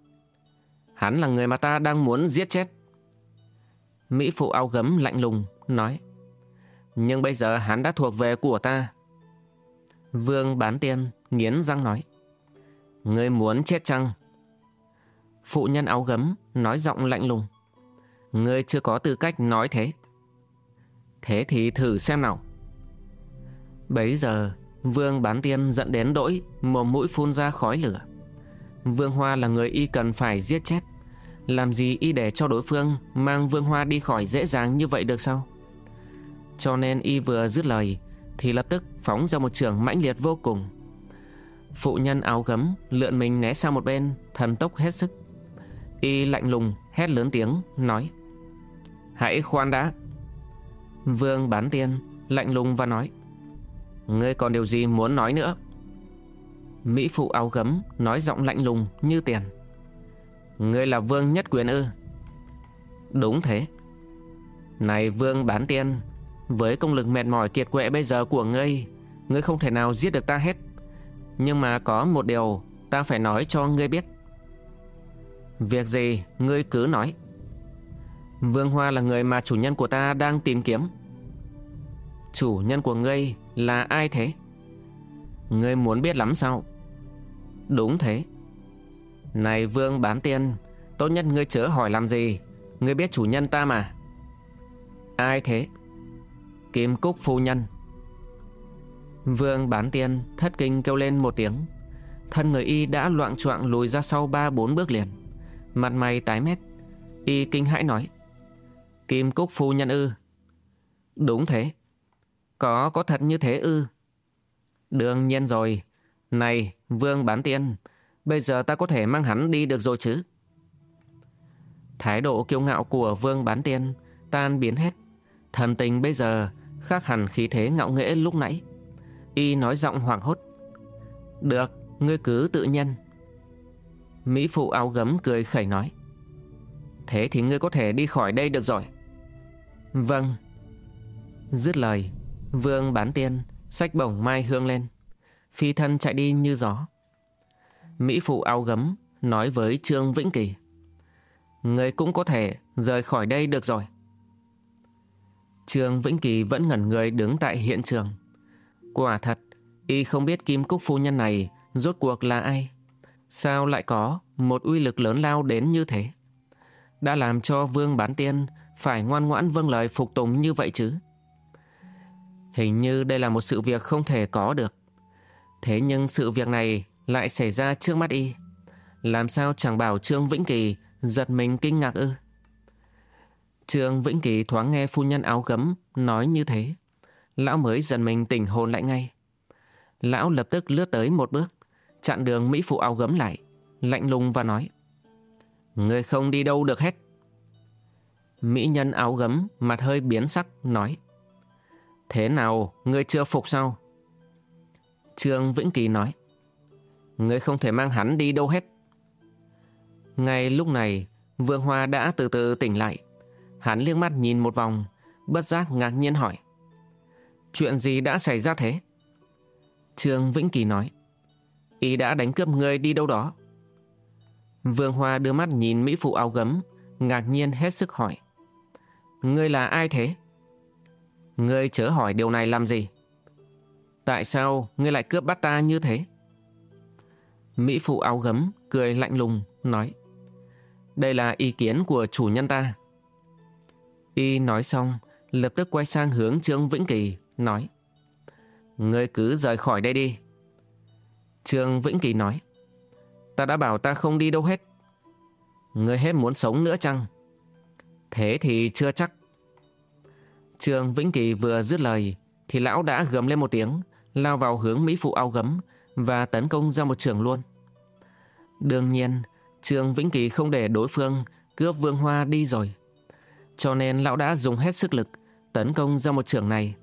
Speaker 1: Hắn là người mà ta đang muốn giết chết. Mỹ phụ áo gấm lạnh lùng nói, Nhưng bây giờ hắn đã thuộc về của ta. Vương Bán Tiên nghiến răng nói, Ngươi muốn chết chăng? Phụ nhân áo gấm nói giọng lạnh lùng. Ngươi chưa có tư cách nói thế. Thế thì thử xem nào. Bấy giờ, Vương Bán Tiên dẫn đến đỗi, mồm mũi phun ra khói lửa. Vương Hoa là người y cần phải giết chết. Làm gì y để cho đối phương mang Vương Hoa đi khỏi dễ dàng như vậy được sao? Cho nên y vừa dứt lời, thì lập tức phóng ra một trường mãnh liệt vô cùng. Phụ nhân áo gấm lượn mình né sang một bên, thần tốc hết sức. Y lạnh lùng hét lớn tiếng nói Hãy khoan đã Vương bán tiên lạnh lùng và nói Ngươi còn điều gì muốn nói nữa Mỹ phụ áo gấm nói giọng lạnh lùng như tiền Ngươi là vương nhất quyền ư Đúng thế Này vương bán tiên với công lực mệt mỏi kiệt quệ bây giờ của ngươi Ngươi không thể nào giết được ta hết. Nhưng mà có một điều Ta phải nói cho ngươi biết. Việc gì ngươi cứ nói. Vương Hoa là người mà chủ nhân của ta đang tìm kiếm. Chủ nhân của ngươi là ai thế? Ngươi muốn biết lắm sao? Đúng thế. Này Vương bán tiên, Tốt nhất ngươi chớ hỏi làm gì. Ngươi biết chủ nhân ta mà. Ai thế? Kim Cúc Phu Nhân. Vương bán tiên thất kinh kêu lên một tiếng. Thân người y đã loạn choạng lùi ra sau ba bốn bước liền. Mặt mày tái mét, Y kinh hãi nói, Kim Cúc phu nhân ư? Đúng thế. Có có thật như thế ư? Đương nhiên rồi. Này, vương bán tiên, Bây giờ ta có thể mang hắn đi được rồi chứ? Thái độ kiêu ngạo của vương bán tiên Tan biến hết. Thần tình bây giờ Khác hẳn khí thế ngạo nghễ lúc nãy. Y nói giọng hoảng hốt. Được, ngươi cứ tự nhân. Mỹ phụ áo gấm cười khẩy nói. Thế thì ngươi có thể đi khỏi đây được rồi. Vâng. Dứt lời Vương bán tiên sách bổng mai hương lên. Phi thân chạy đi như gió. Mỹ phụ áo gấm Nói với Trương Vĩnh Kỳ. Ngươi cũng có thể rời khỏi đây được rồi. Trương Vĩnh Kỳ vẫn ngẩn người đứng tại hiện trường Quả thật, Y không biết Kim Cúc phu nhân này Rốt cuộc là ai Sao lại có một uy lực lớn lao đến như thế? Đã làm cho vương bán tiên phải ngoan ngoãn vâng lời phục tùng như vậy chứ? Hình như đây là một sự việc không thể có được. Thế nhưng sự việc này lại xảy ra trước mắt y. Làm sao chẳng bảo Trương Vĩnh Kỳ giật mình kinh ngạc ư? Trương Vĩnh Kỳ thoáng nghe phu nhân áo gấm nói như thế. Lão mới dần mình tỉnh hồn lại ngay. Lão lập tức lướt tới một bước chặn đường Mỹ Phụ áo gấm lại, lạnh lùng và nói Người không đi đâu được hết. Mỹ nhân áo gấm mặt hơi biến sắc nói Thế nào, ngươi chưa phục sao? Trương Vĩnh Kỳ nói Ngươi không thể mang hắn đi đâu hết. Ngay lúc này, Vương Hoa đã từ từ tỉnh lại. Hắn liếc mắt nhìn một vòng, bất giác ngạc nhiên hỏi. Chuyện gì đã xảy ra thế? Trương Vĩnh Kỳ nói. Y đã đánh cướp ngươi đi đâu đó Vương Hoa đưa mắt nhìn Mỹ Phụ áo gấm Ngạc nhiên hết sức hỏi Ngươi là ai thế? Ngươi chớ hỏi điều này làm gì? Tại sao ngươi lại cướp bắt ta như thế? Mỹ Phụ áo gấm cười lạnh lùng nói Đây là ý kiến của chủ nhân ta Y nói xong, Lập tức quay sang hướng Trương Vĩnh Kỳ, Nói, Ngươi cứ rời khỏi đây đi. Trương Vĩnh Kỳ nói, Ta đã bảo ta không đi đâu hết. Ngươi hết muốn sống nữa chăng? Thế thì chưa chắc. Trương Vĩnh Kỳ vừa dứt lời, Thì lão đã gầm lên một tiếng, Lao vào hướng Mỹ Phụ ao gấm Và tấn công ra một trường luôn. Đương nhiên, Trương Vĩnh Kỳ không để đối phương Cướp Vương Hoa đi rồi. Cho nên lão đã dùng hết sức lực Tấn công ra một trường này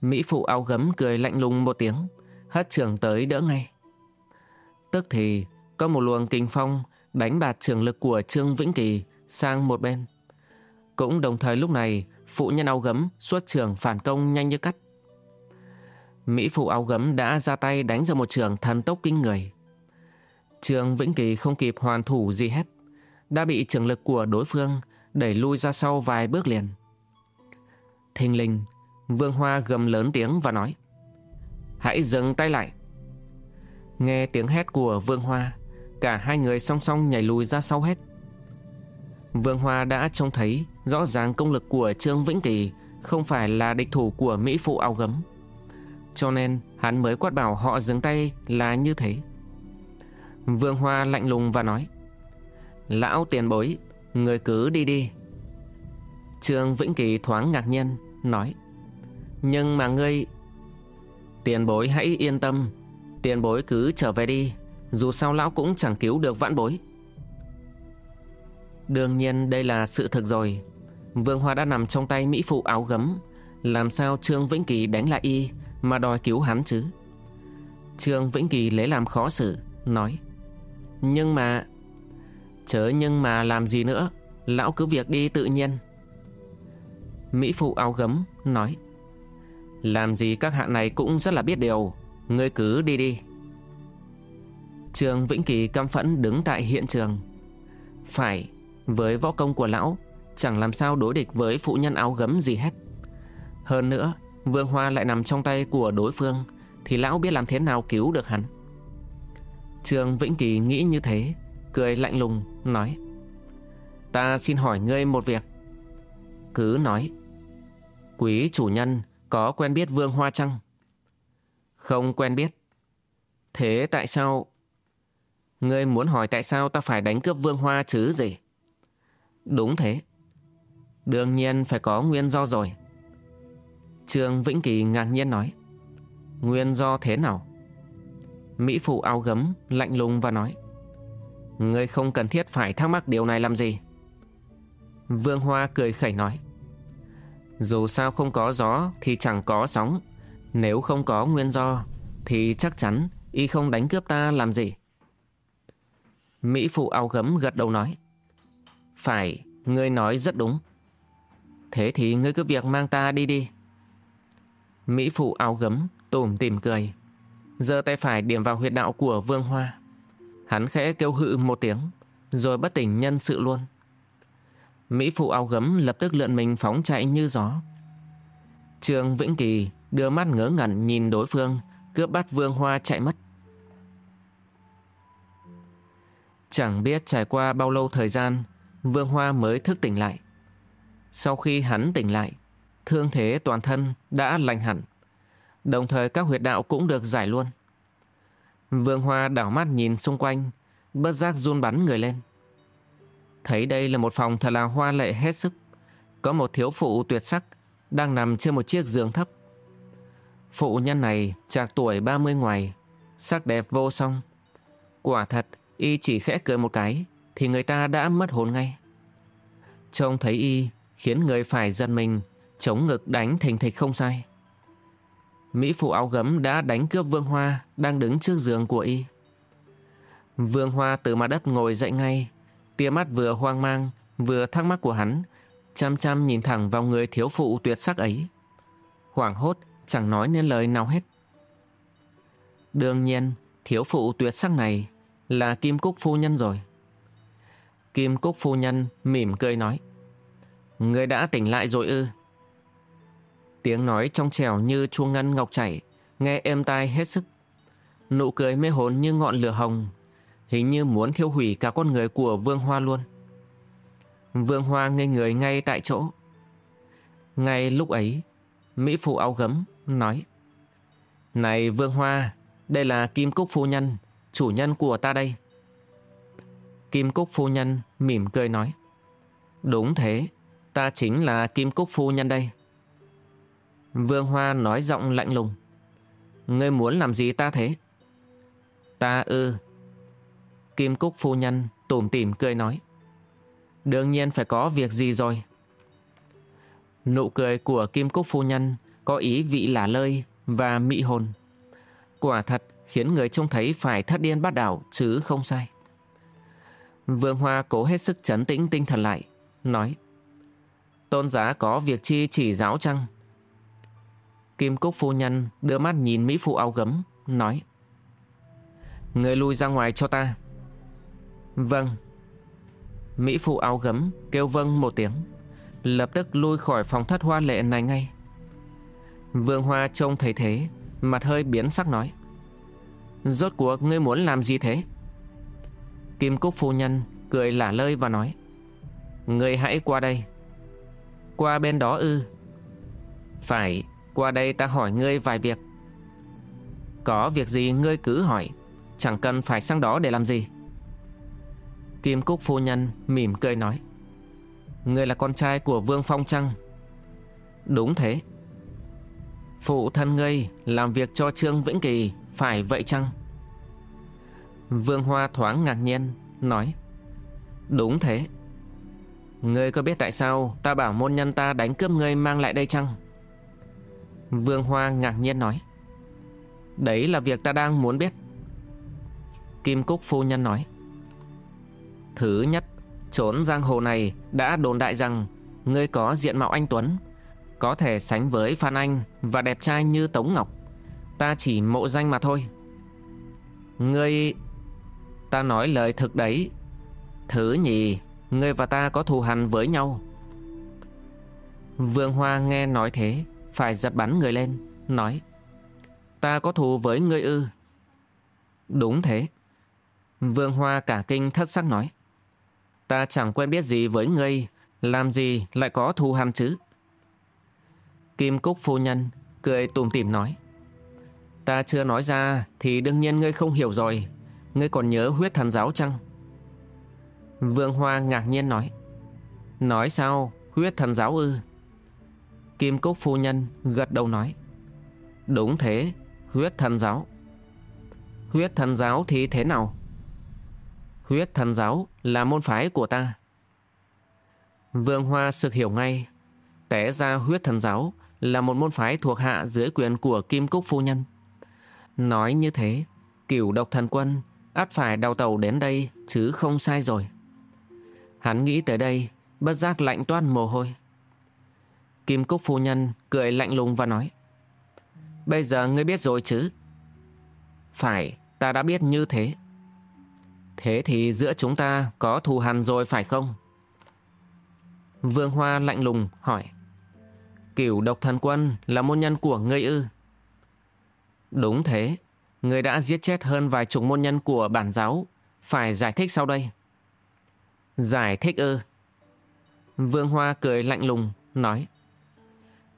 Speaker 1: Mỹ Phụ áo gấm cười lạnh lùng một tiếng hất trường tới đỡ ngay. Tức thì có một luồng kinh phong đánh bạt trường lực của Trương Vĩnh Kỳ sang một bên. Cũng đồng thời lúc này, phụ nhân áo gấm xuất trường phản công nhanh như cắt. Mỹ phụ áo gấm đã ra tay đánh ra một trường thần tốc kinh người. Trường Vĩnh Kỳ không kịp hoàn thủ gì hết, đã bị trường lực của đối phương đẩy lui ra sau vài bước liền. Thình linh, Vương Hoa gầm lớn tiếng và nói Hãy dừng tay lại. Nghe tiếng hét của Vương Hoa Cả hai người song song nhảy lùi ra sau hết. Vương Hoa đã trông thấy Rõ ràng công lực của Trương Vĩnh Kỳ Không phải là địch thủ của Mỹ Phụ áo gấm. Cho nên hắn mới quát bảo họ dừng tay là như thế. Vương Hoa lạnh lùng và nói Lão tiền bối Người cứ đi đi. Trương Vĩnh Kỳ thoáng ngạc nhiên, Nói, Nhưng mà ngươi, Tiền bối hãy yên tâm. Tiền bối cứ trở về đi, Dù sao lão cũng chẳng cứu được vãn bối. Đương nhiên đây là sự thật rồi. Vương Hoa đã nằm trong tay Mỹ Phụ áo gấm. Làm sao Trương Vĩnh Kỳ đánh lại y Mà đòi cứu hắn chứ? Trương Vĩnh Kỳ lấy làm khó xử, Nói, Nhưng mà Chớ nhưng mà làm gì nữa. Lão cứ việc đi tự nhiên. Mỹ Phụ áo gấm, nói, Làm gì các hạ này cũng rất là biết điều. Ngươi cứ đi đi. Trường Vĩnh Kỳ căm phẫn đứng tại hiện trường. Phải, Với võ công của lão, Chẳng làm sao đối địch với phụ nhân áo gấm gì hết. Hơn nữa, Vương Hoa lại nằm trong tay của đối phương, Thì lão biết làm thế nào cứu được hắn. Trường Vĩnh Kỳ nghĩ như thế. Cười lạnh lùng nói Ta xin hỏi ngươi một việc Cứ nói Quý chủ nhân có quen biết Vương Hoa Trăng? Không quen biết. Thế tại sao... Ngươi muốn hỏi tại sao ta phải đánh cướp Vương Hoa chứ gì? Đúng thế. Đương nhiên phải có nguyên do rồi. Trương Vĩnh Kỳ ngạc nhiên nói. Nguyên do thế nào? Mỹ Phụ áo gấm, lạnh lùng và nói. Ngươi không cần thiết phải thắc mắc điều này làm gì. Vương Hoa cười khẩy nói. Dù sao không có gió thì chẳng có sóng. Nếu không có nguyên do thì chắc chắn y không đánh cướp ta làm gì. Mỹ phụ áo gấm gật đầu nói. Phải, ngươi nói rất đúng. Thế thì ngươi cứ việc mang ta đi đi. Mỹ phụ áo gấm tủm tỉm cười. giơ tay phải điểm vào huyệt đạo của Vương Hoa. Hắn khẽ kêu hự một tiếng, rồi bất tỉnh nhân sự luôn. Mỹ phụ áo gấm lập tức lượn mình phóng chạy như gió. Trương Vĩnh Kỳ đưa mắt ngớ ngẩn nhìn đối phương, cướp bắt Vương Hoa chạy mất. Chẳng biết trải qua bao lâu thời gian, Vương Hoa mới thức tỉnh lại. Sau khi hắn tỉnh lại, thương thế toàn thân đã lành hẳn. Đồng thời các huyệt đạo cũng được giải luôn. Vương Hoa đảo mắt nhìn xung quanh, bất giác run bắn người lên. Thấy đây là một phòng thật là hoa lệ hết sức. Có một thiếu phụ tuyệt sắc đang nằm trên một chiếc giường thấp. Phụ nhân này trạc tuổi 30 ngoài, sắc đẹp vô song. Quả thật, y chỉ khẽ cười một cái thì người ta đã mất hồn ngay. Trông thấy y khiến người phải giật mình, chống ngực đánh thình thịch không sai. Mỹ phụ áo gấm đã đánh cướp Vương Hoa đang đứng trước giường của y. Vương Hoa từ mặt đất ngồi dậy ngay, Tia mắt vừa hoang mang, vừa thắc mắc của hắn, chăm chăm nhìn thẳng vào người thiếu phụ tuyệt sắc ấy. Hoảng hốt, chẳng nói nên lời nào hết. Đương nhiên, thiếu phụ tuyệt sắc này là Kim Cúc Phu Nhân rồi. Kim Cúc Phu Nhân mỉm cười nói. Người đã tỉnh lại rồi ư. Tiếng nói trong trèo như chuông ngân ngọc chảy, nghe êm tai hết sức. Nụ cười mê hồn như ngọn lửa hồng, hình như muốn thiêu hủy cả con người của Vương Hoa luôn. Vương Hoa ngây người ngay tại chỗ. Ngay lúc ấy, Mỹ Phụ áo gấm nói Này Vương Hoa, đây là Kim Cúc Phu Nhân, chủ nhân của ta đây. Kim Cúc Phu Nhân mỉm cười nói Đúng thế, ta chính là Kim Cúc Phu Nhân đây. Vương Hoa nói giọng lạnh lùng Ngươi muốn làm gì ta thế? Ta ư, Kim Cúc phu nhân tủm tỉm cười nói. Đương nhiên phải có việc gì rồi. Nụ cười của Kim Cúc phu nhân có ý vị lả lơi và mị hồn. Quả thật khiến người trông thấy phải thất điên bắt đảo chứ không sai. Vương Hoa cố hết sức chấn tĩnh tinh thần lại, nói Tôn giá có việc chi chỉ giáo chăng? Kim Cúc phu nhân đưa mắt nhìn Mỹ Phụ áo gấm, nói Người lui ra ngoài cho ta. Vâng. Mỹ Phụ áo gấm kêu vâng một tiếng, lập tức lui khỏi phòng thất hoa lệ này ngay. Vương Hoa trông thấy thế, mặt hơi biến sắc nói Rốt cuộc ngươi muốn làm gì thế? Kim Cúc phu nhân cười lả lơi và nói Ngươi hãy qua đây Qua bên đó ư Phải qua đây ta hỏi ngươi vài việc. Có việc gì ngươi cứ hỏi, Chẳng cần phải sang đó để làm gì. Kim Cúc phu nhân mỉm cười nói, Ngươi là con trai của Vương Phong Trăng Đúng thế. Phụ thân ngươi làm việc cho Trương Vĩnh Kỳ, Phải vậy chăng? Vương Hoa thoáng ngạc nhiên, Nói, Đúng thế. Ngươi có biết tại sao ta bảo môn nhân ta đánh cướp ngươi mang lại đây chăng? Vương Hoa ngạc nhiên nói. Đấy là việc ta đang muốn biết. Kim Cúc phu nhân nói. Thứ nhất Trốn giang hồ này đã đồn đại rằng Ngươi có diện mạo anh Tuấn, Có thể sánh với Phan Anh Và đẹp trai như Tống Ngọc. Ta chỉ mộ danh mà thôi. Ngươi, Ta nói lời thực đấy. Thứ nhì, Ngươi và ta có thù hằn với nhau. Vương Hoa nghe nói thế. Phải giật bắn người lên, Nói, Ta có thù với ngươi ư. Đúng thế. Vương Hoa cả kinh thất sắc nói, Ta chẳng quen biết gì với ngươi, Làm gì lại có thù hằn chứ? Kim Cúc phu nhân Cười tùm tìm nói, Ta chưa nói ra Thì đương nhiên ngươi không hiểu rồi, Ngươi còn nhớ huyết thần giáo chăng? Vương Hoa ngạc nhiên nói Nói sao? Huyết thần giáo ư? Kim Cúc phu nhân gật đầu nói Đúng thế huyết thần giáo Huyết thần giáo thì thế nào Huyết thần giáo là môn phái của ta Vương Hoa sực hiểu ngay Té ra huyết thần giáo là một môn phái thuộc hạ dưới quyền của Kim Cúc Phu Nhân. Nói như thế, cửu độc thần quân át phải đào tàu đến đây chứ không sai rồi. Hắn nghĩ tới đây, bất giác lạnh toan mồ hôi. Kim Cúc Phu Nhân cười lạnh lùng và nói Bây giờ ngươi biết rồi chứ? Phải, ta đã biết như thế. Thế thì giữa chúng ta có thù hằn rồi phải không? Vương Hoa lạnh lùng hỏi Cửu độc thần quân là môn nhân của ngươi ư? Đúng thế, ngươi đã giết chết hơn vài chục môn nhân của bản giáo Phải giải thích sau đây Giải thích ư Vương Hoa cười lạnh lùng Nói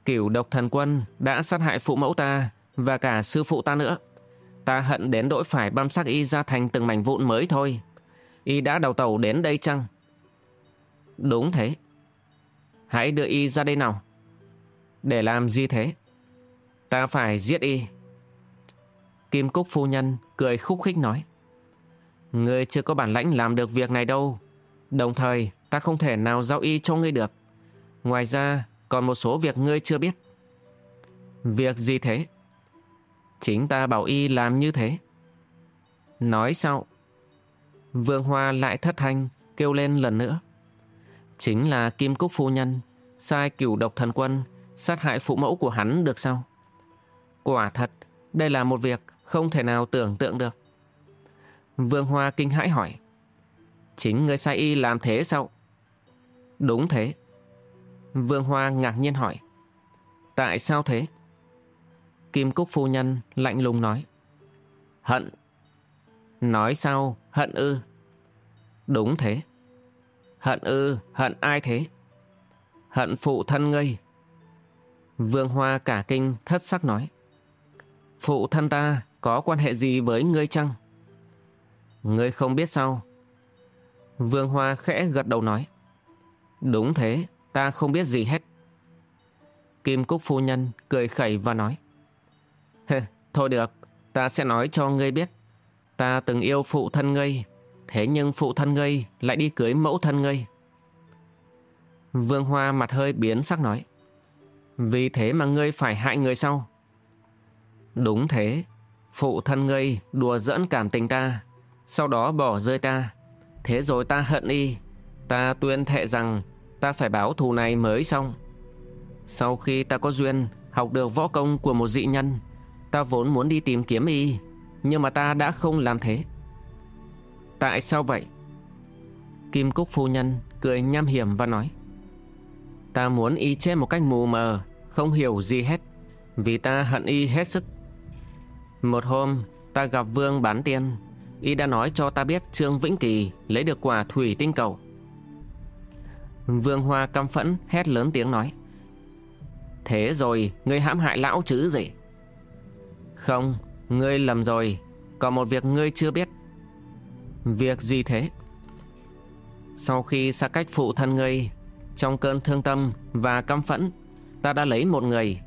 Speaker 1: Cửu độc thần quân đã sát hại phụ mẫu ta Và cả sư phụ ta nữa. Ta hận đến đỗi phải băm xác y ra thành từng mảnh vụn mới thôi. Y đã đầu tàu đến đây chăng? Đúng thế. Hãy đưa y ra đây nào. Để làm gì thế? Ta phải giết y. Kim Cúc phu nhân cười khúc khích nói. Ngươi chưa có bản lãnh làm được việc này đâu. Đồng thời, ta không thể nào giao y cho ngươi được. Ngoài ra còn một số việc ngươi chưa biết. Việc gì thế? Chính ta bảo y làm như thế. Nói sao? Vương Hoa lại thất thanh kêu lên lần nữa. Chính là Kim Cúc phu nhân sai cửu độc thần quân sát hại phụ mẫu của hắn được sao? Quả thật, đây là một việc không thể nào tưởng tượng được. Vương Hoa kinh hãi hỏi. Chính người sai y làm thế sao? Đúng thế. Vương Hoa ngạc nhiên hỏi. Tại sao thế? Kim Cúc Phu Nhân lạnh lùng nói. Hận. Nói sao? Hận ư? Đúng thế. Hận ư? Hận ai thế? Hận phụ thân ngươi. Vương Hoa cả kinh thất sắc nói. Phụ thân ta có quan hệ gì với ngươi chăng? Ngươi không biết sao? Vương Hoa khẽ gật đầu nói. Đúng thế, ta không biết gì hết. Kim Cúc Phu Nhân cười khẩy và nói. Thôi được, ta sẽ nói cho ngươi biết. Ta từng yêu phụ thân ngươi, thế nhưng phụ thân ngươi lại đi cưới mẫu thân ngươi. Vương Hoa mặt hơi biến sắc nói. Vì thế mà ngươi phải hại người sau. Đúng thế, Phụ thân ngươi đùa dẫn cảm tình ta, sau đó bỏ rơi ta. Thế rồi ta hận y Ta tuyên thệ rằng Ta phải báo thù này mới xong. Sau khi ta có duyên Học được võ công của một dị nhân, Ta vốn muốn đi tìm kiếm y, Nhưng mà ta đã không làm thế. Tại sao vậy? Kim Cúc phu nhân cười nham hiểm và nói, Ta muốn y chết một cách mù mờ, Không hiểu gì hết, Vì ta hận y hết sức. Một hôm, ta gặp Vương Bán Tiên. Y đã nói cho ta biết Trương Vĩnh Kỳ lấy được quả thủy tinh cầu. Vương Hoa căm phẫn, hét lớn tiếng nói. Thế rồi, ngươi hãm hại lão chứ gì? Không, Ngươi lầm rồi. Còn một việc ngươi chưa biết. Việc gì thế? Sau khi xa cách phụ thân ngươi, Trong cơn thương tâm và căm phẫn, Ta đã lấy một người.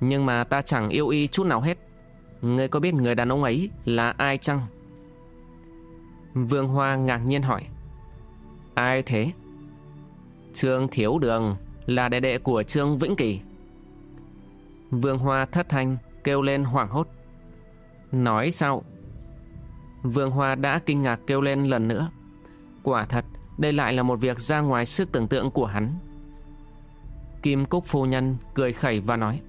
Speaker 1: Nhưng mà ta chẳng yêu y chút nào hết. Ngươi có biết người đàn ông ấy là ai chăng? Vương Hoa ngạc nhiên hỏi. Ai thế? Trương Thiếu Đường Là đệ đệ của Trương Vĩnh Kỳ. Vương Hoa thất thanh, Kêu lên hoảng hốt. Nói sao? Vương Hoa đã kinh ngạc kêu lên lần nữa. Quả thật, Đây lại là một việc ra ngoài sức tưởng tượng của hắn. Kim Cúc Phu Nhân cười khẩy và nói,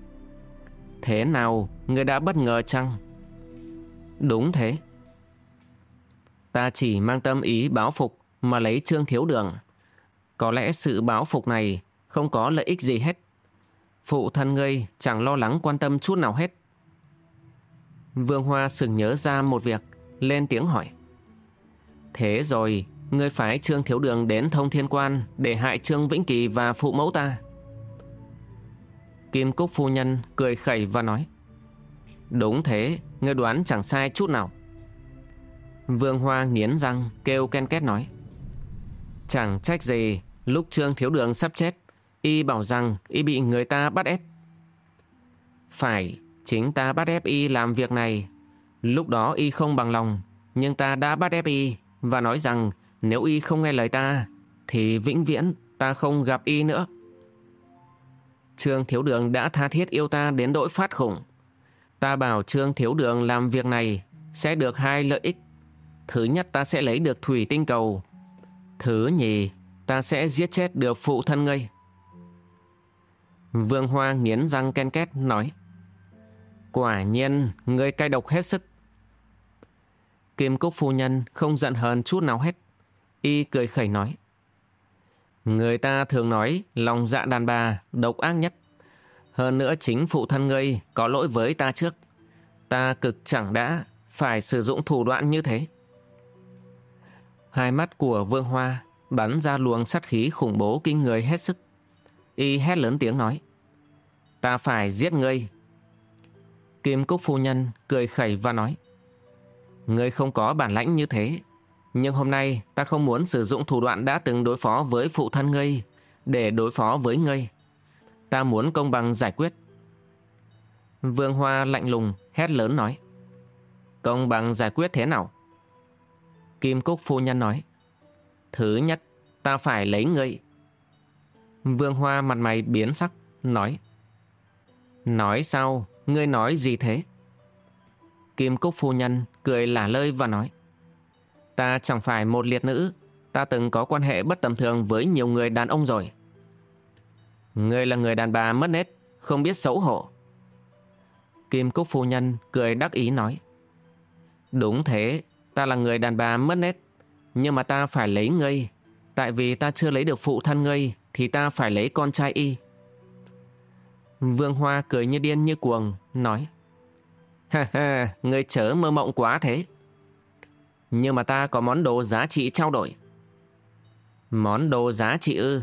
Speaker 1: Thế nào, Người đã bất ngờ chăng? Đúng thế. Ta chỉ mang tâm ý báo phục Mà lấy Trương Thiếu Đường. Có lẽ sự báo phục này Không có lợi ích gì hết. Phụ thân ngươi chẳng lo lắng quan tâm chút nào hết. Vương Hoa sừng nhớ ra một việc, Lên tiếng hỏi. Thế rồi, Ngươi phải Trương Thiếu Đường đến thông thiên quan Để hại Trương Vĩnh Kỳ và phụ mẫu ta. Kim Cúc Phu Nhân cười khẩy và nói. Đúng thế, Ngươi đoán chẳng sai chút nào. Vương Hoa nghiến răng Kêu ken két nói. Chẳng trách gì? Lúc Trương Thiếu Đường sắp chết, Y bảo rằng Y bị người ta bắt ép. Phải, Chính ta bắt ép Y làm việc này. Lúc đó Y không bằng lòng, Nhưng ta đã bắt ép Y Và nói rằng nếu Y không nghe lời ta, Thì vĩnh viễn ta không gặp Y nữa. Trương Thiếu Đường đã tha thiết yêu ta đến đội phát khủng. Ta bảo Trương Thiếu Đường làm việc này Sẽ được hai lợi ích. Thứ nhất, ta sẽ lấy được thủy tinh cầu. Thứ nhì, Ta sẽ giết chết được phụ thân ngươi. Vương Hoa nghiến răng ken két, nói, Quả nhiên, Ngươi cay độc hết sức. Kim Cúc phu nhân Không giận hờn chút nào hết, Y cười khẩy nói, Người ta thường nói Lòng dạ đàn bà độc ác nhất. Hơn nữa chính phụ thân ngươi Có lỗi với ta trước. Ta cực chẳng đã Phải sử dụng thủ đoạn như thế. Hai mắt của Vương Hoa bắn ra luồng sát khí khủng bố kinh người hết sức. Y hét lớn tiếng nói. Ta phải giết ngươi. Kim Cúc Phu Nhân cười khẩy và nói. Ngươi không có bản lãnh như thế. Nhưng hôm nay ta không muốn sử dụng thủ đoạn đã từng đối phó với phụ thân ngươi để đối phó với ngươi. Ta muốn công bằng giải quyết. Vương Hoa lạnh lùng hét lớn nói. Công bằng giải quyết thế nào? Kim Cúc phu nhân nói. Thứ nhất, ta phải lấy ngươi. Vương Hoa mặt mày biến sắc, nói. Nói sao? Ngươi nói gì thế? Kim Cúc phu nhân cười lả lơi và nói. Ta chẳng phải một liệt nữ, ta từng có quan hệ bất tầm thường với nhiều người đàn ông rồi. Ngươi là người đàn bà mất nết, không biết xấu hổ. Kim Cúc phu nhân cười đắc ý nói. Đúng thế, Ta là người đàn bà mất nết Nhưng mà ta phải lấy ngươi. Tại vì ta chưa lấy được phụ thân ngươi, Thì ta phải lấy con trai y. Vương Hoa cười như điên như cuồng, Nói, Ha ha, Ngươi chớ mơ mộng quá thế. Nhưng mà ta có món đồ giá trị trao đổi. Món đồ giá trị ư?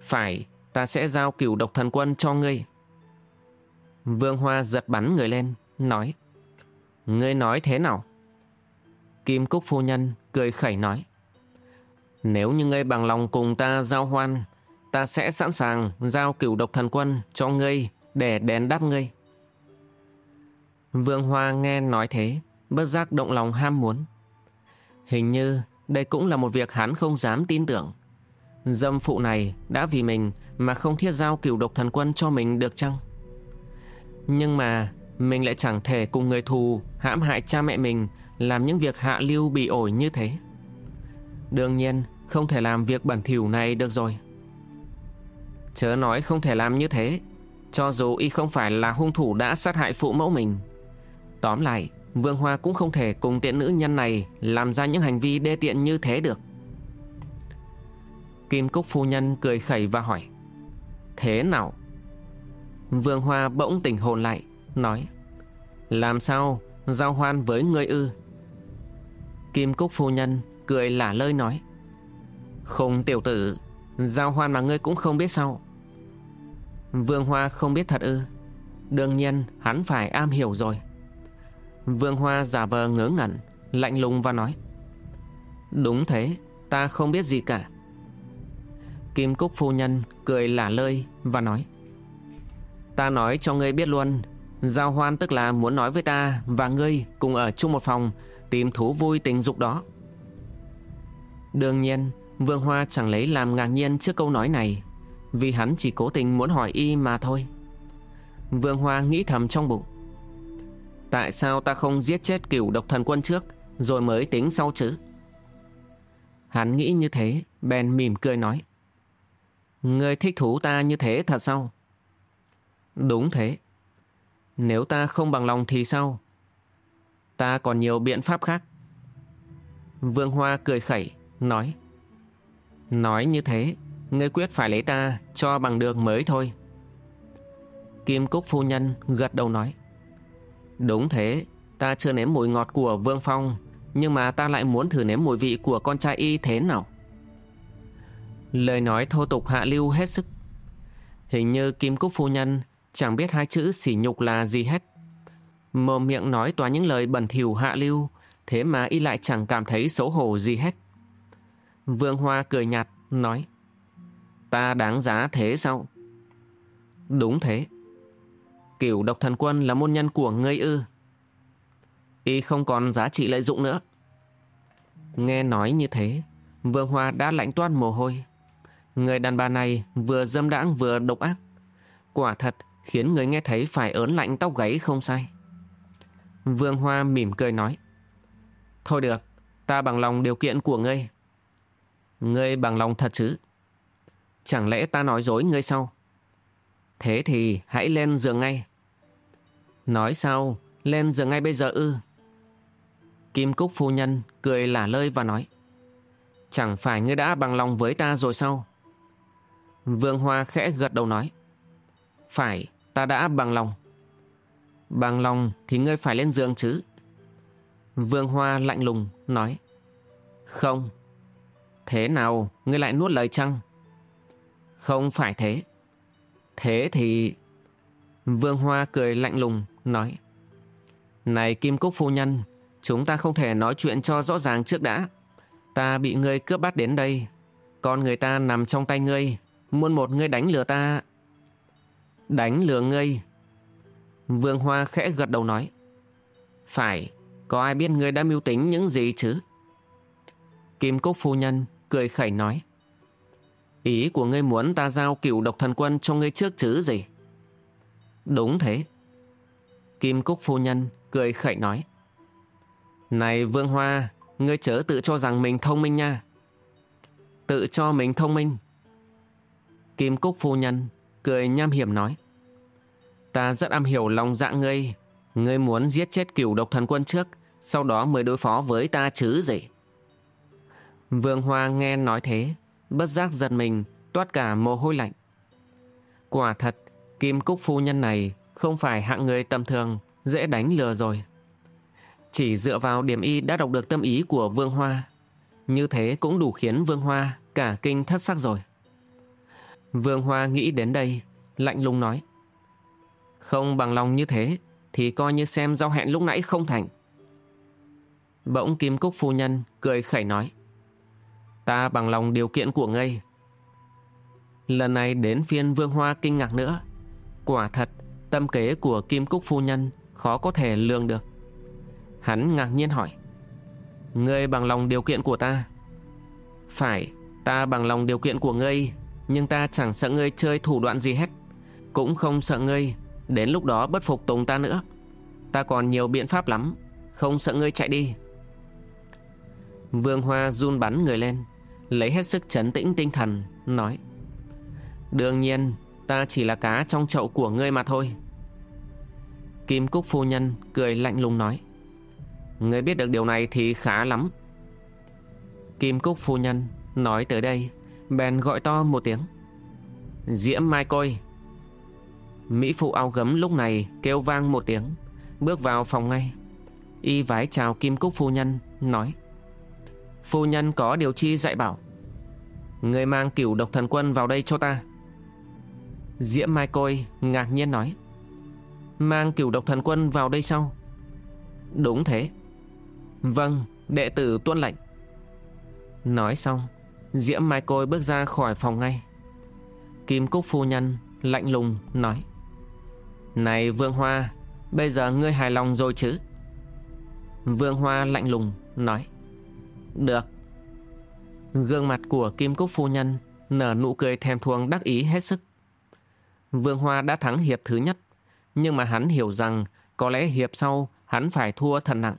Speaker 1: Phải, Ta sẽ giao cửu độc thần quân cho ngươi. Vương Hoa giật bắn người lên, Nói, Ngươi nói thế nào? Kim Cúc Phu Nhân cười khẩy nói. Nếu như ngươi bằng lòng cùng ta giao hoan, ta sẽ sẵn sàng giao cửu độc thần quân cho ngươi để đền đáp ngươi. Vương Hoa nghe nói thế, bất giác động lòng ham muốn. Hình như đây cũng là một việc hắn không dám tin tưởng. Dâm phụ này đã vì mình mà không thiết giao cửu độc thần quân cho mình được chăng? Nhưng mà mình lại chẳng thể cùng người thù hãm hại cha mẹ mình làm những việc hạ lưu bị ổi như thế. Đương nhiên, không thể làm việc bẩn thỉu này được rồi. Chớ nói không thể làm như thế, Cho dù y không phải là hung thủ đã sát hại phụ mẫu mình. Tóm lại, Vương Hoa cũng không thể cùng tiện nữ nhân này Làm ra những hành vi đê tiện như thế được. Kim Cúc phu nhân cười khẩy và hỏi, Thế nào? Vương Hoa bỗng tỉnh hồn lại, Nói, Làm sao giao hoan với người ư? Kim Cúc phu nhân cười lả lơi nói, Không tiểu tử, Giao hoan mà ngươi cũng không biết sao. Vương Hoa không biết thật ư. Đương nhiên, hắn phải am hiểu rồi. Vương Hoa giả vờ ngớ ngẩn, Lạnh lùng và nói, Đúng thế, Ta không biết gì cả. Kim Cúc phu nhân cười lả lơi và nói, Ta nói cho ngươi biết luôn, Giao hoan tức là muốn nói với ta Và ngươi cùng ở chung một phòng Tìm thú vui tình dục đó. Đương nhiên, Vương Hoa chẳng lấy làm ngạc nhiên trước câu nói này, Vì hắn chỉ cố tình muốn hỏi y mà thôi. Vương Hoa nghĩ thầm trong bụng. Tại sao ta không giết chết cửu độc thần quân trước, Rồi mới tính sau chứ? Hắn nghĩ như thế, Bèn mỉm cười nói. Ngươi thích thú ta như thế thật sao? Đúng thế. Nếu ta không bằng lòng thì sao? Ta còn nhiều biện pháp khác. Vương Hoa cười khẩy, Nói Nói như thế, Ngươi quyết phải lấy ta cho bằng được mới thôi. Kim Cúc phu nhân gật đầu nói, Đúng thế, Ta chưa nếm mùi ngọt của Vương Phong, Nhưng mà ta lại muốn thử nếm mùi vị của con trai y thế nào? Lời nói thô tục hạ lưu hết sức. Hình như Kim Cúc phu nhân Chẳng biết hai chữ sỉ nhục là gì hết. Mồm miệng nói toàn những lời bẩn thỉu hạ lưu, Thế mà y lại chẳng cảm thấy xấu hổ gì hết. Vương Hoa cười nhạt, nói, Ta đáng giá thế sao? Đúng thế. Cửu độc thần quân là môn nhân của ngươi ư? Y không còn giá trị lợi dụng nữa. Nghe nói như thế, Vương Hoa đã lạnh toát mồ hôi. Người đàn bà này vừa dâm đãng vừa độc ác. Quả thật khiến người nghe thấy phải ớn lạnh tóc gáy không sai. Vương Hoa mỉm cười nói, Thôi được, Ta bằng lòng điều kiện của ngươi. Ngươi bằng lòng thật chứ? Chẳng lẽ ta nói dối ngươi sao? Thế thì hãy lên giường ngay. Nói sao? Lên giường ngay bây giờ ư? Kim Cúc phu nhân cười lả lơi và nói, Chẳng phải ngươi đã bằng lòng với ta rồi sao? Vương Hoa khẽ gật đầu nói, Phải, ta đã bằng lòng. Bằng lòng thì ngươi phải lên giường chứ? Vương Hoa lạnh lùng nói. Không. Thế nào, ngươi lại nuốt lời chăng? Không phải thế. Thế thì Vương Hoa cười lạnh lùng nói. Này Kim Cúc Phu Nhân, Chúng ta không thể nói chuyện cho rõ ràng trước đã. Ta bị ngươi cướp bắt đến đây. Con người ta nằm trong tay ngươi. Muôn một ngươi đánh lừa ta. Đánh lừa ngươi? Vương Hoa khẽ gật đầu nói, Phải, Có ai biết ngươi đã mưu tính những gì chứ? Kim Cúc Phu Nhân cười khẩy nói, Ý của ngươi muốn ta giao cửu độc thần quân cho ngươi trước chứ gì? Đúng thế. Kim Cúc Phu Nhân cười khẩy nói, Này Vương Hoa, Ngươi chớ tự cho rằng mình thông minh nha. Tự cho mình thông minh. Kim Cúc Phu Nhân cười nham hiểm nói Ta rất am hiểu lòng dạ ngươi. Ngươi muốn giết chết cửu độc thần quân trước, Sau đó mới đối phó với ta chứ gì? Vương Hoa nghe nói thế, Bất giác giật mình, Toát cả mồ hôi lạnh. Quả thật, Kim Cúc Phu Nhân này Không phải hạng người tầm thường, Dễ đánh lừa rồi. Chỉ dựa vào điểm y đã đọc được tâm ý của Vương Hoa, Như thế cũng đủ khiến Vương Hoa Cả kinh thất sắc rồi. Vương Hoa nghĩ đến đây, Lạnh lùng nói không bằng lòng như thế, Thì coi như xem giao hẹn lúc nãy không thành. Bỗng Kim Cúc Phu Nhân Cười khẩy nói, Ta bằng lòng điều kiện của ngươi. Lần này đến phiên Vương Hoa kinh ngạc nữa. Quả thật, Tâm kế của Kim Cúc Phu Nhân Khó có thể lường được. Hắn ngạc nhiên hỏi, Ngươi bằng lòng điều kiện của ta? Phải, Ta bằng lòng điều kiện của ngươi, Nhưng ta chẳng sợ ngươi chơi thủ đoạn gì hết, Cũng không sợ ngươi Đến lúc đó bất phục tùng ta nữa. Ta còn nhiều biện pháp lắm, Không sợ ngươi chạy đi. Vương Hoa run bắn người lên, Lấy hết sức chấn tĩnh tinh thần, Nói, Đương nhiên, ta chỉ là cá trong chậu của ngươi mà thôi. Kim Cúc phu nhân cười lạnh lùng nói, Ngươi biết được điều này thì khá lắm. Kim Cúc phu nhân nói tới đây, Bèn gọi to một tiếng, Diễm Mai Côi Mỹ phụ áo gấm lúc này kêu vang một tiếng, Bước vào phòng ngay. Y vái chào Kim Cúc phu nhân, Nói, Phu nhân có điều chi dạy bảo? Người mang cửu độc thần quân vào đây cho ta. Diễm Mai Côi ngạc nhiên nói, Mang cửu độc thần quân vào đây sau Đúng thế. Vâng đệ tử tuân lệnh. Nói xong, Diễm Mai Côi bước ra khỏi phòng ngay. Kim Cúc phu nhân lạnh lùng nói này Vương Hoa Bây giờ ngươi hài lòng rồi chứ Vương Hoa lạnh lùng nói Được Gương mặt của Kim Cúc phu nhân Nở nụ cười thèm thuồng đắc ý hết sức Vương Hoa đã thắng hiệp thứ nhất Nhưng mà hắn hiểu rằng Có lẽ hiệp sau hắn phải thua thật nặng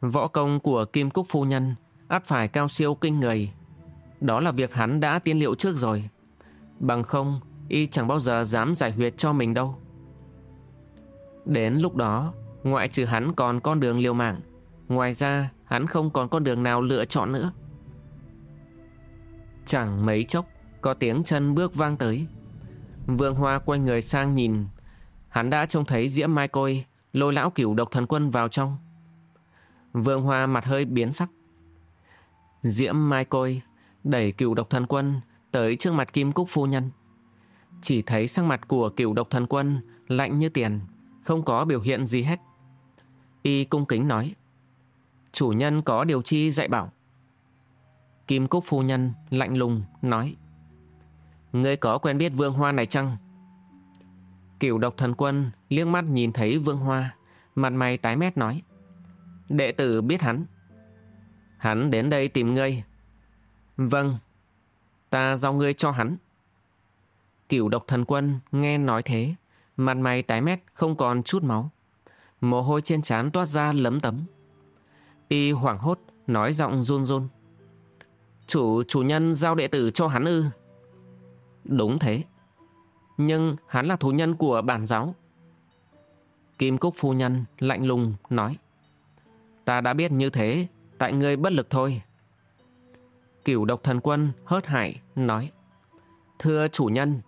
Speaker 1: Võ công của Kim Cúc phu nhân ắt phải cao siêu kinh người. Đó là việc hắn đã tiên liệu trước rồi. Bằng không, y chẳng bao giờ dám giải huyệt cho mình đâu. Đến lúc đó, ngoại trừ hắn còn con đường liều mạng, ngoài ra hắn không còn con đường nào lựa chọn nữa. Chẳng mấy chốc, có tiếng chân bước vang tới. Vương Hoa quay người sang nhìn, hắn đã trông thấy Diễm Mai Côi lôi lão cửu độc thần quân vào trong. Vương Hoa mặt hơi biến sắc. Diễm Mai Côi đẩy cửu độc thần quân tới trước mặt Kim Cúc Phu Nhân. Chỉ thấy sắc mặt của cựu độc thần quân lạnh như tiền, không có biểu hiện gì hết. Y cung kính nói, chủ nhân có điều chi dạy bảo. Kim Cúc Phu Nhân lạnh lùng nói, Ngươi có quen biết Vương Hoa này chăng? Cửu độc thần quân liếc mắt nhìn thấy Vương Hoa, mặt mày tái mét nói, Đệ tử biết hắn. Hắn đến đây tìm ngươi. Vâng, ta giao ngươi cho hắn. Cửu độc thần quân nghe nói thế, mặt mày tái mét không còn chút máu. Mồ hôi trên trán toát ra lấm tấm. Y hoảng hốt, nói giọng run run. Chủ, chủ nhân giao đệ tử cho hắn ư. Đúng thế. Nhưng hắn là thú nhân của bản giáo. Kim Cúc Phu Nhân lạnh lùng nói. Ta đã biết như thế Tại ngươi bất lực thôi Cửu độc thần quân hớt hải nói Thưa chủ nhân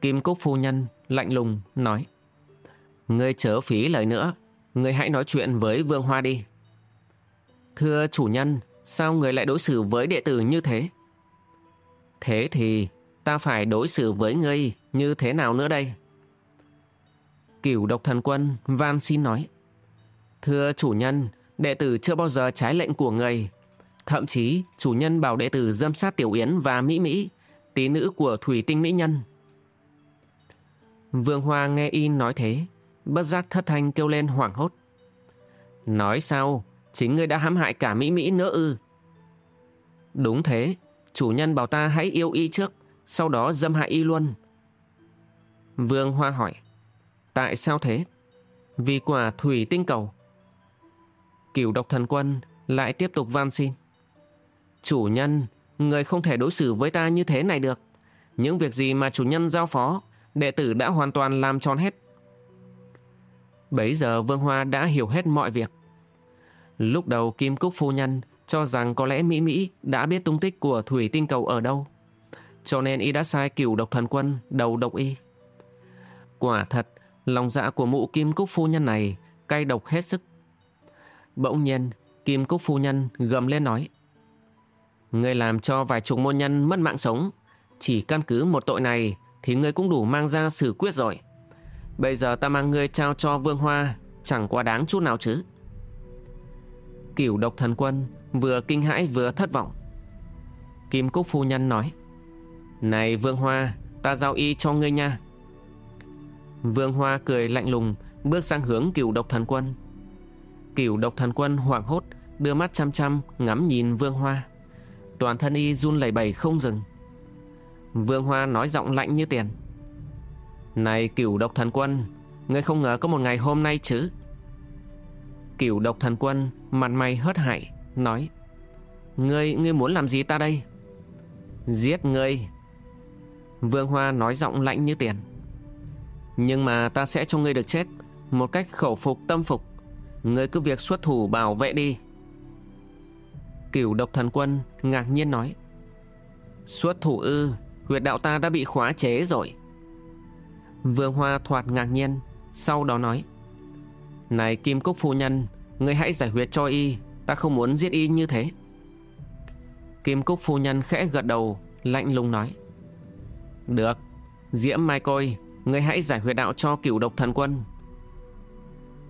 Speaker 1: Kim Cúc phu nhân lạnh lùng nói Ngươi chớ phí lời nữa Ngươi hãy nói chuyện với Vương Hoa đi Thưa chủ nhân Sao người lại đối xử với đệ tử như thế Thế thì Ta phải đối xử với ngươi Như thế nào nữa đây Cửu độc thần quân van xin nói Thưa chủ nhân Đệ tử chưa bao giờ trái lệnh của người. Thậm chí, chủ nhân bảo đệ tử dâm sát Tiểu Yến và Mỹ Mỹ, tí nữ của Thủy Tinh Mỹ Nhân. Vương Hoa nghe y nói thế, bất giác thất thanh kêu lên hoảng hốt. Nói sao, chính ngươi đã hãm hại cả Mỹ Mỹ nữa ư? Đúng thế, chủ nhân bảo ta hãy yêu y trước, sau đó dâm hại y luôn. Vương Hoa hỏi, tại sao thế? Vì quả thủy tinh cầu. Cửu độc thần quân lại tiếp tục van xin. Chủ nhân, người không thể đối xử với ta như thế này được. Những việc gì mà chủ nhân giao phó, đệ tử đã hoàn toàn làm tròn hết. Bấy giờ Vương Hoa đã hiểu hết mọi việc. Lúc đầu Kim Cúc Phu Nhân cho rằng có lẽ Mỹ Mỹ đã biết tung tích của thủy tinh cầu ở đâu. Cho nên y đã sai cửu độc thần quân đầu độc y. Quả thật, lòng dạ của mụ Kim Cúc Phu Nhân này cay độc hết sức. Bỗng nhiên, Kim Cúc Phu Nhân gầm lên nói. Ngươi làm cho vài chục môn nhân mất mạng sống. Chỉ căn cứ một tội này thì ngươi cũng đủ mang ra xử quyết rồi. Bây giờ ta mang ngươi trao cho Vương Hoa chẳng quá đáng chút nào chứ. Cửu độc thần quân vừa kinh hãi vừa thất vọng. Kim Cúc Phu Nhân nói. Này Vương Hoa, ta giao y cho ngươi nha. Vương Hoa cười lạnh lùng bước sang hướng cửu độc thần quân Cửu độc thần quân hoảng hốt Đưa mắt chăm chăm ngắm nhìn Vương Hoa Toàn thân y run lẩy bẩy không dừng Vương Hoa nói giọng lạnh như tiền. Này cửu độc thần quân Ngươi không ngờ có một ngày hôm nay chứ? Cửu độc thần quân mặt mày hớt hải Nói Ngươi, ngươi muốn làm gì ta đây? Giết ngươi. Vương Hoa nói giọng lạnh như tiền. Nhưng mà ta sẽ cho ngươi được chết Một cách khẩu phục tâm phục. Ngươi cứ việc xuất thủ bảo vệ đi. Cửu độc thần quân ngạc nhiên nói Xuất thủ ư? Huyệt đạo ta đã bị khóa chế rồi. Vương Hoa thoạt ngạc nhiên, Sau đó nói, Này Kim Cúc Phu Nhân, Ngươi hãy giải huyệt cho y, Ta không muốn giết y như thế. Kim Cúc Phu Nhân khẽ gật đầu, Lạnh lùng nói, Được, Diễm Mai Côi, Ngươi hãy giải huyệt đạo cho cửu độc thần quân.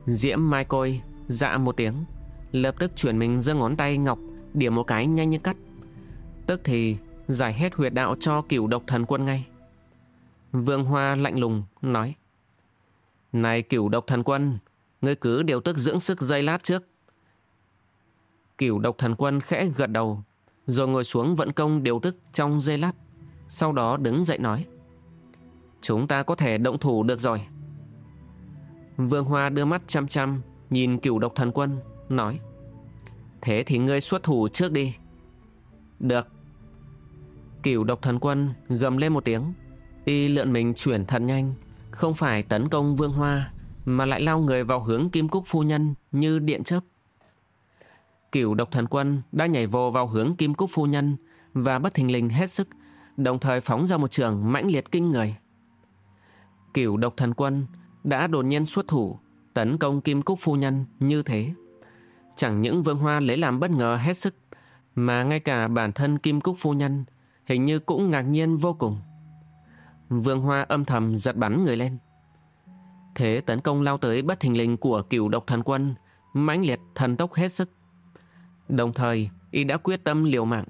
Speaker 1: Diễm Mai Côi Dạ một tiếng, Lập tức chuyển mình giơ ngón tay ngọc, Điểm một cái nhanh như cắt. Tức thì giải hết huyệt đạo cho cửu độc thần quân ngay. Vương Hoa lạnh lùng nói, Này cửu độc thần quân, Ngươi cứ điều tức dưỡng sức dây lát trước. Cửu độc thần quân khẽ gật đầu, Rồi ngồi xuống vận công điều tức trong dây lát, Sau đó đứng dậy nói, Chúng ta có thể động thủ được rồi. Vương Hoa đưa mắt chăm chăm Nhìn cửu độc thần quân, Nói, Thế thì ngươi xuất thủ trước đi. Được. Cửu độc thần quân gầm lên một tiếng. Y lượn mình chuyển thật nhanh, Không phải tấn công vương hoa, Mà lại lao người vào hướng kim cúc phu nhân Như điện chớp. Cửu độc thần quân đã nhảy vô vào hướng kim cúc phu nhân Và bất thình lình hết sức, Đồng thời phóng ra một trường mãnh liệt kinh người. Cửu độc thần quân đã đột nhiên xuất thủ, Tấn công kim cúc phu nhân như thế. Chẳng những vương hoa lấy làm bất ngờ hết sức, Mà ngay cả bản thân kim cúc phu nhân Hình như cũng ngạc nhiên vô cùng Vương Hoa âm thầm giật bắn người lên. Thế tấn công lao tới bất thình lình của cửu độc thần quân, mãnh liệt thần tốc hết sức. Đồng thời, y đã quyết tâm liều mạng.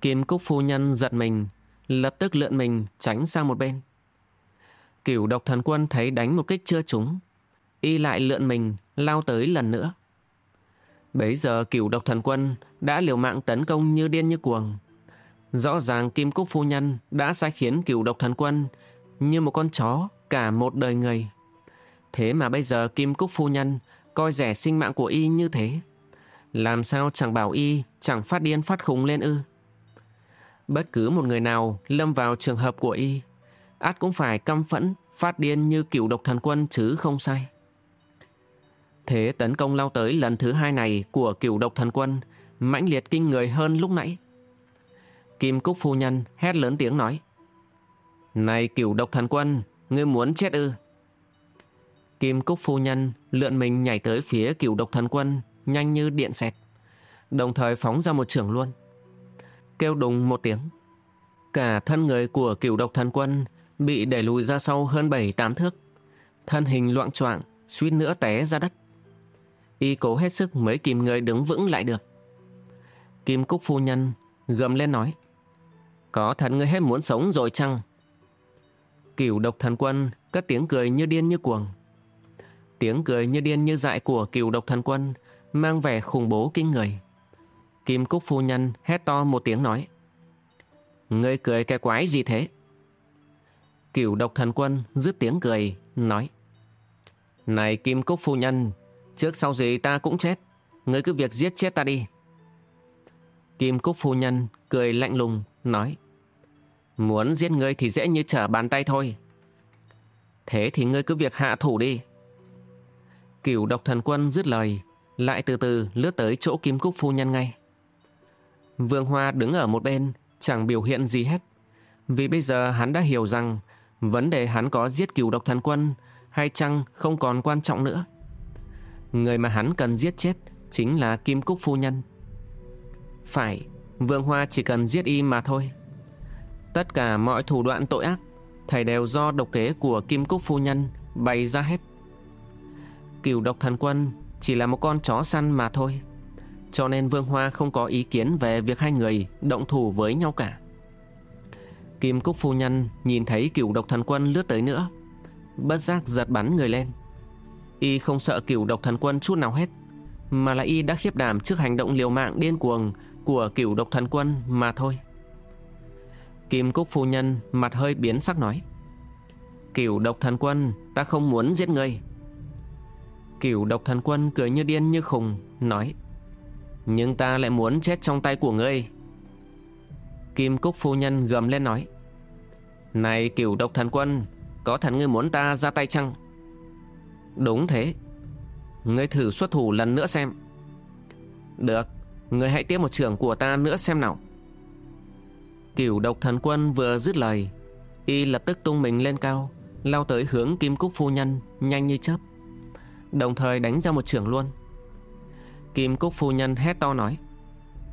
Speaker 1: Kim Cúc phu nhân giật mình, lập tức lượn mình tránh sang một bên. Cửu độc thần quân thấy đánh một kích chưa trúng, y lại lượn mình lao tới lần nữa. Bấy giờ cửu độc thần quân đã liều mạng tấn công như điên như cuồng. Rõ ràng Kim Cúc Phu Nhân đã sai khiến Cựu độc thần quân như một con chó cả một đời người. Thế mà bây giờ Kim Cúc Phu Nhân coi rẻ sinh mạng của y như thế. Làm sao chẳng bảo y chẳng phát điên phát khùng lên ư. Bất cứ một người nào lâm vào trường hợp của y, át cũng phải căm phẫn, phát điên như Cựu độc thần quân chứ không sai. Thế tấn công lao tới lần thứ hai này của Cựu độc thần quân mãnh liệt kinh người hơn lúc nãy. Kim Cúc phu nhân hét lớn tiếng nói. Này cửu độc thần quân, ngươi muốn chết ư? Kim Cúc phu nhân lượn mình nhảy tới phía cửu độc thần quân, nhanh như điện xẹt. Đồng thời phóng ra một trưởng luôn. Kêu đùng một tiếng. Cả thân người của cửu độc thần quân bị đẩy lùi ra sau hơn 7-8 thước. Thân hình loạn choạng suýt nữa té ra đất. Y cố hết sức mới kìm người đứng vững lại được. Kim Cúc phu nhân gầm lên nói. Có thật ngươi hết muốn sống rồi chăng? Cửu độc thần quân cất tiếng cười như điên như cuồng. Tiếng cười như điên như dại của cửu độc thần quân mang vẻ khủng bố kinh người. Kim Cúc phu nhân hét to một tiếng nói. Ngươi cười cái quái gì thế? Cửu độc thần quân dứt tiếng cười, nói. Này Kim Cúc phu nhân, trước sau gì ta cũng chết. Ngươi cứ việc giết chết ta đi. Kim Cúc phu nhân cười lạnh lùng, nói. Muốn giết ngươi thì dễ như trở bàn tay thôi. Thế thì ngươi cứ việc hạ thủ đi. Cửu độc thần quân dứt lời, lại từ từ lướt tới chỗ kim cúc phu nhân ngay. Vương Hoa đứng ở một bên, chẳng biểu hiện gì hết. Vì bây giờ hắn đã hiểu rằng vấn đề hắn có giết cửu độc thần quân hay chăng không còn quan trọng nữa. Người mà hắn cần giết chết chính là Kim Cúc Phu Nhân. Phải, Vương Hoa chỉ cần giết y mà thôi. Tất cả mọi thủ đoạn tội ác, Thầy đều do độc kế của Kim Cúc Phu Nhân bày ra hết. Cửu độc thần quân chỉ là một con chó săn mà thôi, Cho nên Vương Hoa không có ý kiến về việc hai người động thủ với nhau cả. Kim Cúc Phu Nhân nhìn thấy cửu độc thần quân lướt tới nữa, Bất giác giật bắn người lên. Y không sợ cửu độc thần quân chút nào hết, Mà là Y đã khiếp đảm trước hành động liều mạng điên cuồng Của cửu độc thần quân mà thôi. Kim Cúc phu nhân mặt hơi biến sắc nói, Cửu độc thần quân, Ta không muốn giết ngươi. Cửu độc thần quân cười như điên như khùng, Nói, Nhưng ta lại muốn chết trong tay của ngươi. Kim Cúc phu nhân gầm lên nói, Này cửu độc thần quân, Có thần ngươi muốn ta ra tay chăng? Đúng thế. Ngươi thử xuất thủ lần nữa xem. Được. Ngươi hãy tiếp một trưởng của ta nữa xem nào. Cửu độc thần quân vừa dứt lời, Y lập tức tung mình lên cao, Lao tới hướng Kim Cúc phu nhân, Nhanh như chớp, Đồng thời đánh ra một trưởng luôn. Kim Cúc phu nhân hét to nói,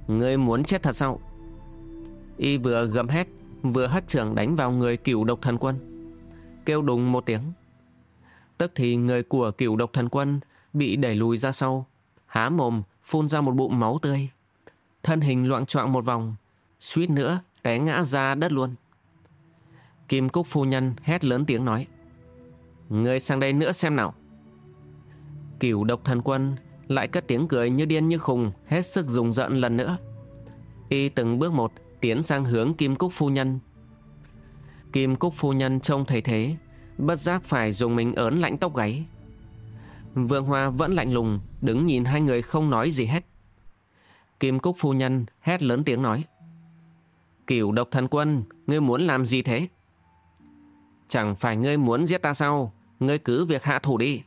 Speaker 1: Ngươi muốn chết thật sao? Y vừa gầm hét, Vừa hất trưởng đánh vào người cửu độc thần quân, Kêu đùng một tiếng. Tức thì người của cửu độc thần quân Bị đẩy lùi ra sau, Há mồm, phun ra một bụng máu tươi. Thân hình loạn trọng một vòng, Suýt nữa té ngã ra đất luôn. Kim Cúc phu nhân hét lớn tiếng nói, Người sang đây nữa xem nào. Cửu độc thần quân lại cất tiếng cười như điên như khùng, Hết sức dùng giận lần nữa. Y từng bước một tiến sang hướng Kim Cúc phu nhân. Kim Cúc phu nhân trông thấy thế, Bất giác phải dùng mình ớn lạnh tóc gáy. Vương Hoa vẫn lạnh lùng, Đứng nhìn hai người không nói gì hết. Kim Cúc phu nhân hét lớn tiếng nói Cửu độc thần quân, Ngươi muốn làm gì thế? Chẳng phải ngươi muốn giết ta sao? Ngươi cứ việc hạ thủ đi.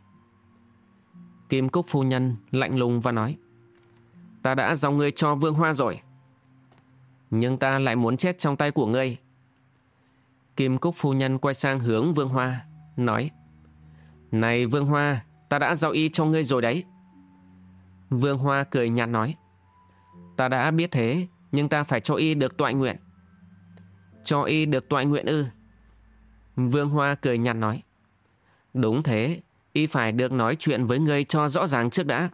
Speaker 1: Kim Cúc phu nhân lạnh lùng và nói, Ta đã giao ngươi cho Vương Hoa rồi, Nhưng ta lại muốn chết trong tay của ngươi. Kim Cúc phu nhân quay sang hướng Vương Hoa, Nói, Này Vương Hoa, Ta đã giao y cho ngươi rồi đấy. Vương Hoa cười nhạt nói, Ta đã biết thế, Nhưng ta phải cho y được tọa nguyện. Cho y được toại nguyện ư? Vương Hoa cười nhạt nói, Đúng thế, Y phải được nói chuyện với ngươi cho rõ ràng trước đã.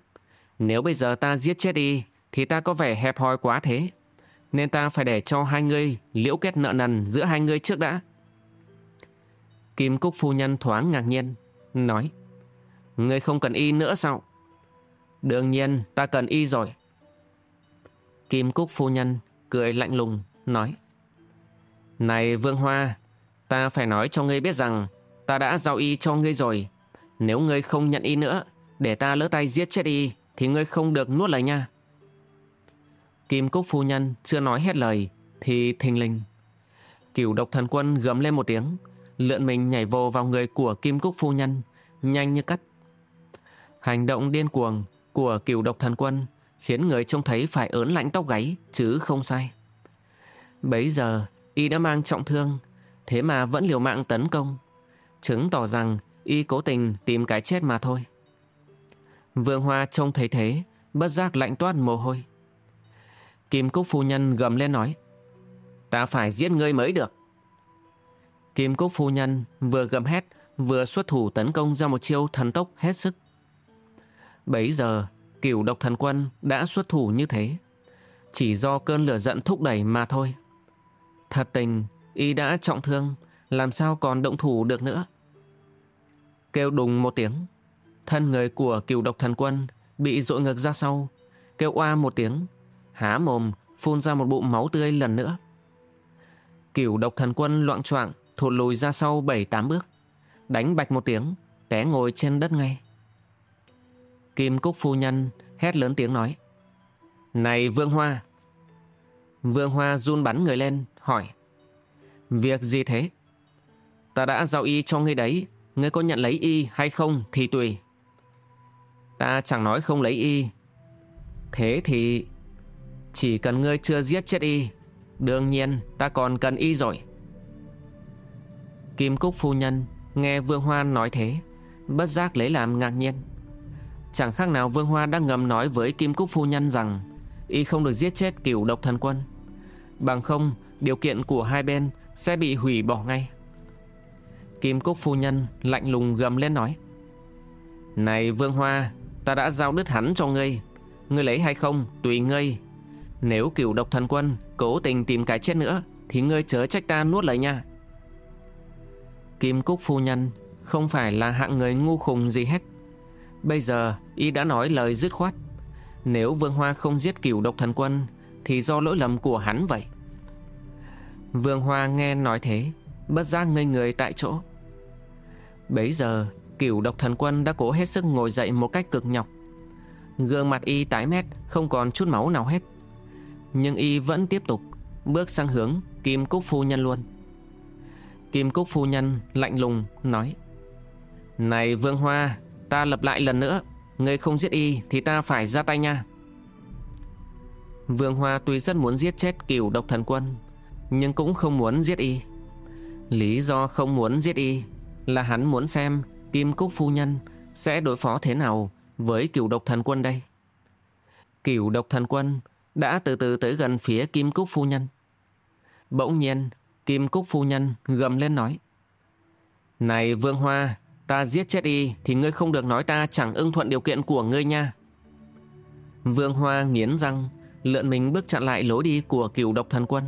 Speaker 1: Nếu bây giờ ta giết chết y, Thì ta có vẻ hẹp hòi quá thế. Nên ta phải để cho hai ngươi Liễu kết nợ nần giữa hai ngươi trước đã. Kim Cúc phu nhân thoáng ngạc nhiên, Nói, Ngươi không cần y nữa sao? Đương nhiên, ta cần y rồi. Kim Cúc phu nhân Cười lạnh lùng, Nói này Vương Hoa, Ta phải nói cho ngươi biết rằng Ta đã giao y cho ngươi rồi. Nếu ngươi không nhận y nữa, Để ta lỡ tay giết chết y, Thì ngươi không được nuốt lời nha. Kim Cúc phu nhân chưa nói hết lời, Thì thình lình. Cửu độc thần quân gầm lên một tiếng, Lượn mình nhảy vô vào người của Kim Cúc phu nhân, Nhanh như cắt. Hành động điên cuồng của cửu độc thần quân Khiến người trông thấy phải ớn lạnh tóc gáy, Chứ không sai. Bấy giờ y đã mang trọng thương, Thế mà vẫn liều mạng tấn công. Chứng tỏ rằng y cố tình tìm cái chết mà thôi. Vương Hoa trông thấy thế, Bất giác lạnh toát mồ hôi. Kim Cúc phu nhân gầm lên nói, Ta phải giết ngươi mới được. Kim Cúc phu nhân vừa gầm hét, Vừa xuất thủ tấn công ra một chiêu thần tốc hết sức. Bấy giờ, cửu độc thần quân đã xuất thủ như thế. Chỉ do cơn lửa giận thúc đẩy mà thôi. Thật tình, Y đã trọng thương, Làm sao còn động thủ được nữa? Kêu đùng một tiếng, Thân người của cửu độc thần quân Bị dội ngược ra sau. Kêu oa một tiếng, Há mồm, phun ra một bụng máu tươi lần nữa. Cửu độc thần quân loạn choạng, Thụt lùi ra sau bảy tám bước. Đánh bạch một tiếng, Té ngồi trên đất ngay. Kim Cúc phu nhân hét lớn tiếng nói, Này Vương Hoa! Vương Hoa run bắn người lên hỏi Việc gì thế? Ta đã giao y cho ngươi đấy, ngươi có nhận lấy y hay không thì tùy. Ta chẳng nói không lấy y. Thế thì... Chỉ cần ngươi chưa giết chết y, đương nhiên ta còn cần y rồi. Kim Cúc phu nhân nghe Vương Hoa nói thế, bất giác lấy làm ngạc nhiên. Chẳng khác nào Vương Hoa đang ngầm nói với Kim Cúc phu nhân rằng y không được giết chết cửu độc thần quân. Bằng không, điều kiện của hai bên sẽ bị hủy bỏ ngay. Kim Cúc phu nhân lạnh lùng gầm lên nói. Này Vương Hoa, ta đã giao đứt hắn cho ngươi. Ngươi lấy hay không, tùy ngươi. Nếu cửu độc thần quân cố tình tìm cái chết nữa, thì ngươi chớ trách ta nuốt lời nha. Kim Cúc phu nhân không phải là hạng người ngu khùng gì hết. Bây giờ y đã nói lời dứt khoát. Nếu Vương Hoa không giết cửu độc thần quân, thì do lỗi lầm của hắn vậy. Vương Hoa nghe nói thế, Bất giác ngây người tại chỗ. Bấy giờ, Cửu độc thần quân đã cố hết sức ngồi dậy một cách cực nhọc. Gương mặt y tái mét, Không còn chút máu nào hết. Nhưng y vẫn tiếp tục Bước sang hướng Kim Cúc Phu Nhân luôn. Kim Cúc Phu Nhân lạnh lùng nói, Này Vương Hoa, Ta lập lại lần nữa. Ngươi không giết y thì ta phải ra tay nha. Vương Hoa tuy rất muốn giết chết cửu độc thần quân nhưng cũng không muốn giết y. Lý do không muốn giết y Là hắn muốn xem Kim Cúc Phu Nhân Sẽ đối phó thế nào Với cửu độc thần quân đây. Cửu độc thần quân Đã từ từ tới gần phía Kim Cúc Phu Nhân. Bỗng nhiên, Kim Cúc Phu Nhân gầm lên nói, Này Vương Hoa, Ta giết chết y Thì ngươi không được nói ta chẳng ưng thuận điều kiện của ngươi nha. Vương Hoa nghiến răng, Lượn mình bước chặn lại lối đi của cửu độc thần quân.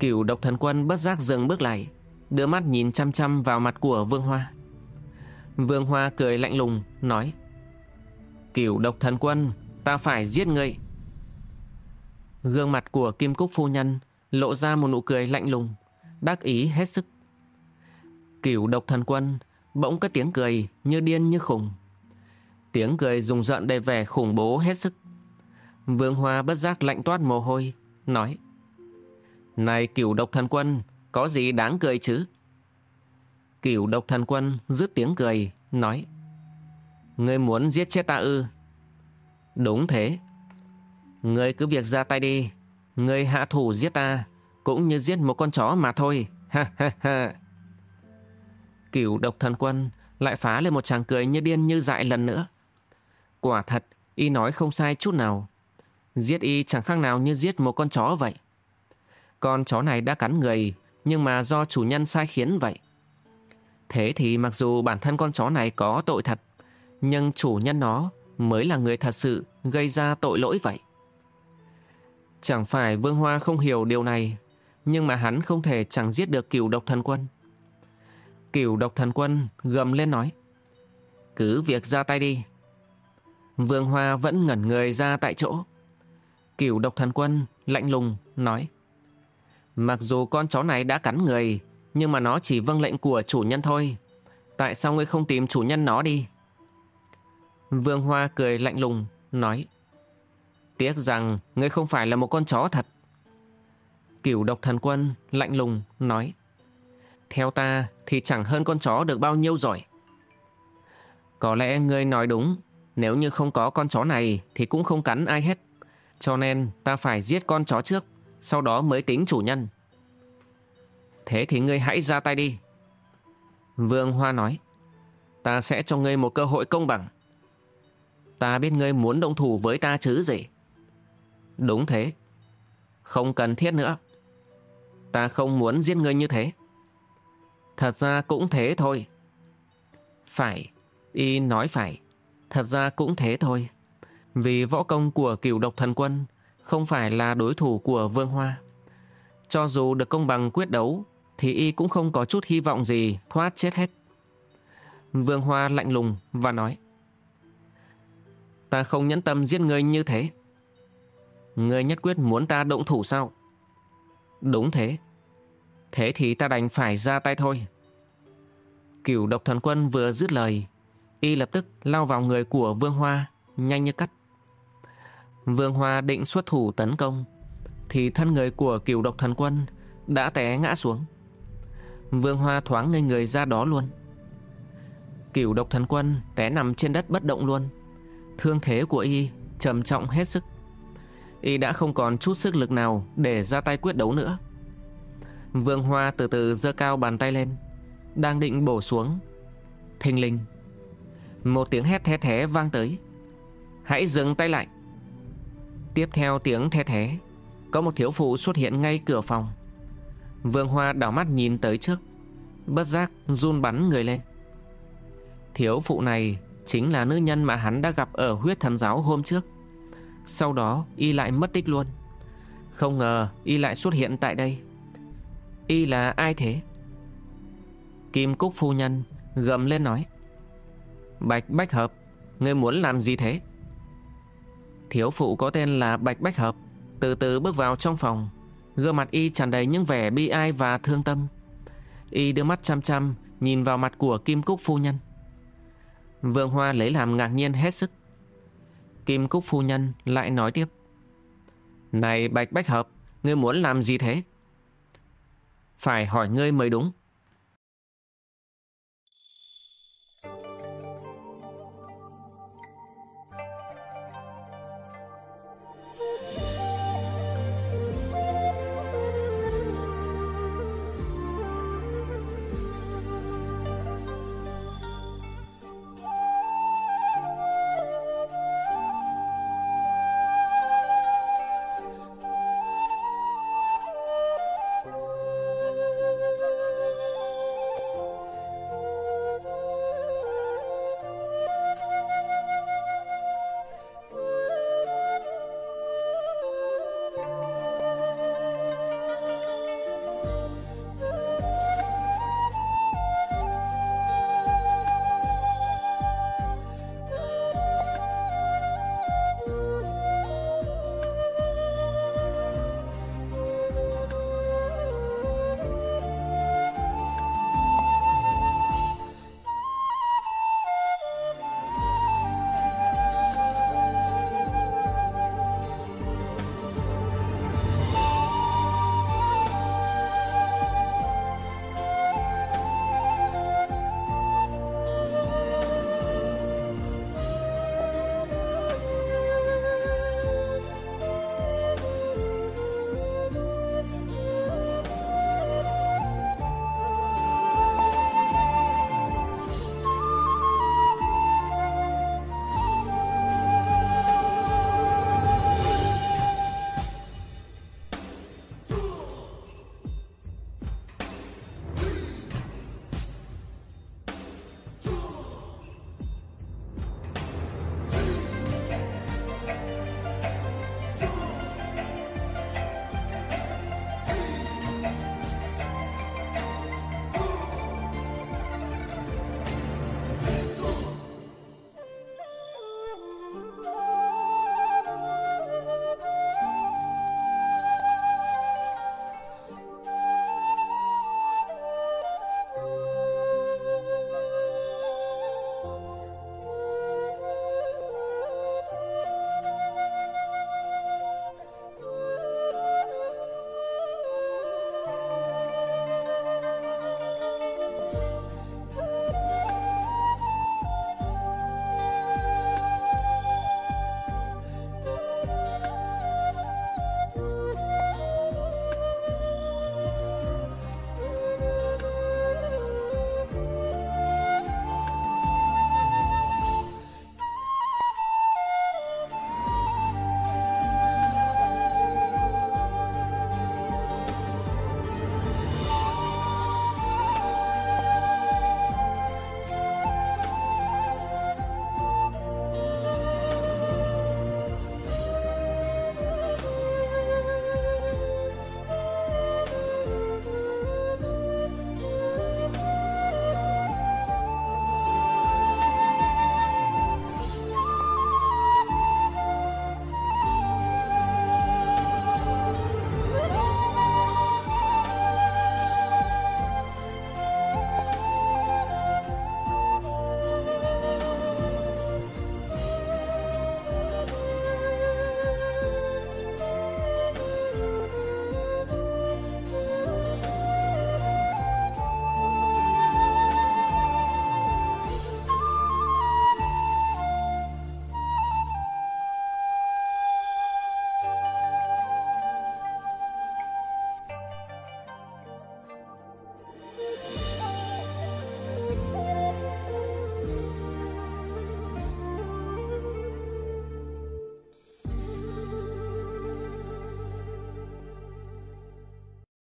Speaker 1: Cửu độc thần quân bất giác dừng bước lại, Đưa mắt nhìn chăm chăm vào mặt của Vương Hoa. Vương Hoa cười lạnh lùng, Nói, Cửu độc thần quân, Ta phải giết ngươi. Gương mặt của Kim Cúc Phu Nhân Lộ ra một nụ cười lạnh lùng, Đắc ý hết sức. Cửu độc thần quân Bỗng có tiếng cười như điên như khủng. Tiếng cười rùng rợn đầy vẻ khủng bố hết sức. Vương Hoa bất giác lạnh toát mồ hôi, Nói này cửu độc thần quân, Có gì đáng cười chứ? Cửu độc thần quân dứt tiếng cười, Nói, Ngươi muốn giết chết ta ư? Đúng thế. Ngươi cứ việc ra tay đi. Ngươi hạ thủ giết ta, Cũng như giết một con chó mà thôi. *laughs* Ha ha ha. Cửu độc thần quân Lại phá lên một tràng cười như điên như dại lần nữa. Quả thật, Y nói không sai chút nào. Giết y chẳng khác nào như giết một con chó vậy. Con chó này đã cắn người, Nhưng mà do chủ nhân sai khiến vậy. Thế thì mặc dù bản thân con chó này có tội thật, Nhưng chủ nhân nó mới là người thật sự gây ra tội lỗi vậy. Chẳng phải Vương Hoa không hiểu điều này, Nhưng mà hắn không thể chẳng giết được cửu độc thần quân. Cửu độc thần quân gầm lên nói, Cứ việc ra tay đi. Vương Hoa vẫn ngẩn người ra tại chỗ. Cửu độc thần quân lạnh lùng nói Mặc dù con chó này đã cắn người, Nhưng mà nó chỉ vâng lệnh của chủ nhân thôi. Tại sao ngươi không tìm chủ nhân nó đi? Vương Hoa cười lạnh lùng, Nói, Tiếc rằng ngươi không phải là một con chó thật. Cửu độc thần quân lạnh lùng, nói, Theo ta thì chẳng hơn con chó được bao nhiêu rồi. Có lẽ ngươi nói đúng, Nếu như không có con chó này Thì cũng không cắn ai hết. Cho nên ta phải giết con chó trước. Sau đó mới tính chủ nhân. Thế thì ngươi hãy ra tay đi. Vương Hoa nói, Ta sẽ cho ngươi một cơ hội công bằng. Ta biết ngươi muốn động thủ với ta chứ gì? Đúng thế. Không cần thiết nữa. Ta không muốn giết ngươi như thế. Thật ra cũng thế thôi. Phải, Y nói phải. Thật ra cũng thế thôi. Vì võ công của cửu độc thần quân không phải là đối thủ của Vương Hoa. Cho dù được công bằng quyết đấu, thì y cũng không có chút hy vọng gì thoát chết hết. Vương Hoa lạnh lùng và nói Ta không nhẫn tâm giết ngươi như thế. Ngươi nhất quyết muốn ta động thủ sao? Đúng thế. Thế thì ta đành phải ra tay thôi. Cửu độc thần quân vừa dứt lời, y lập tức lao vào người của Vương Hoa, nhanh như cắt. Vương Hoa định xuất thủ tấn công, Thì thân người của cửu độc thần quân Đã té ngã xuống. Vương Hoa thoáng ngây người ra đó luôn. Cửu độc thần quân té nằm trên đất bất động luôn. Thương thế của y trầm trọng hết sức. Y đã không còn chút sức lực nào Để ra tay quyết đấu nữa. Vương Hoa từ từ giơ cao bàn tay lên, Đang định bổ xuống. Thình linh Một tiếng hét thé thé vang tới. Hãy dừng tay lại! Tiếp theo tiếng the thế, Có một thiếu phụ xuất hiện ngay cửa phòng. Vương Hoa đảo mắt nhìn tới trước, Bất giác run bắn người lên. Thiếu phụ này Chính là nữ nhân mà hắn đã gặp Ở huyết thần giáo hôm trước. Sau đó, y lại mất tích luôn. Không ngờ y lại xuất hiện tại đây. Y là ai thế? Kim Cúc Phu Nhân gầm lên nói. Bạch Bách Hợp, Ngươi muốn làm gì thế? Thiếu phụ có tên là Bạch Bách Hợp Từ từ bước vào trong phòng Gương mặt y tràn đầy những vẻ bi ai và thương tâm Y đưa mắt chăm chăm Nhìn vào mặt của Kim Cúc Phu Nhân Vương Hoa lấy làm ngạc nhiên hết sức. Kim Cúc Phu Nhân lại nói tiếp. Này Bạch Bách Hợp, ngươi muốn làm gì thế? Phải hỏi ngươi mới đúng.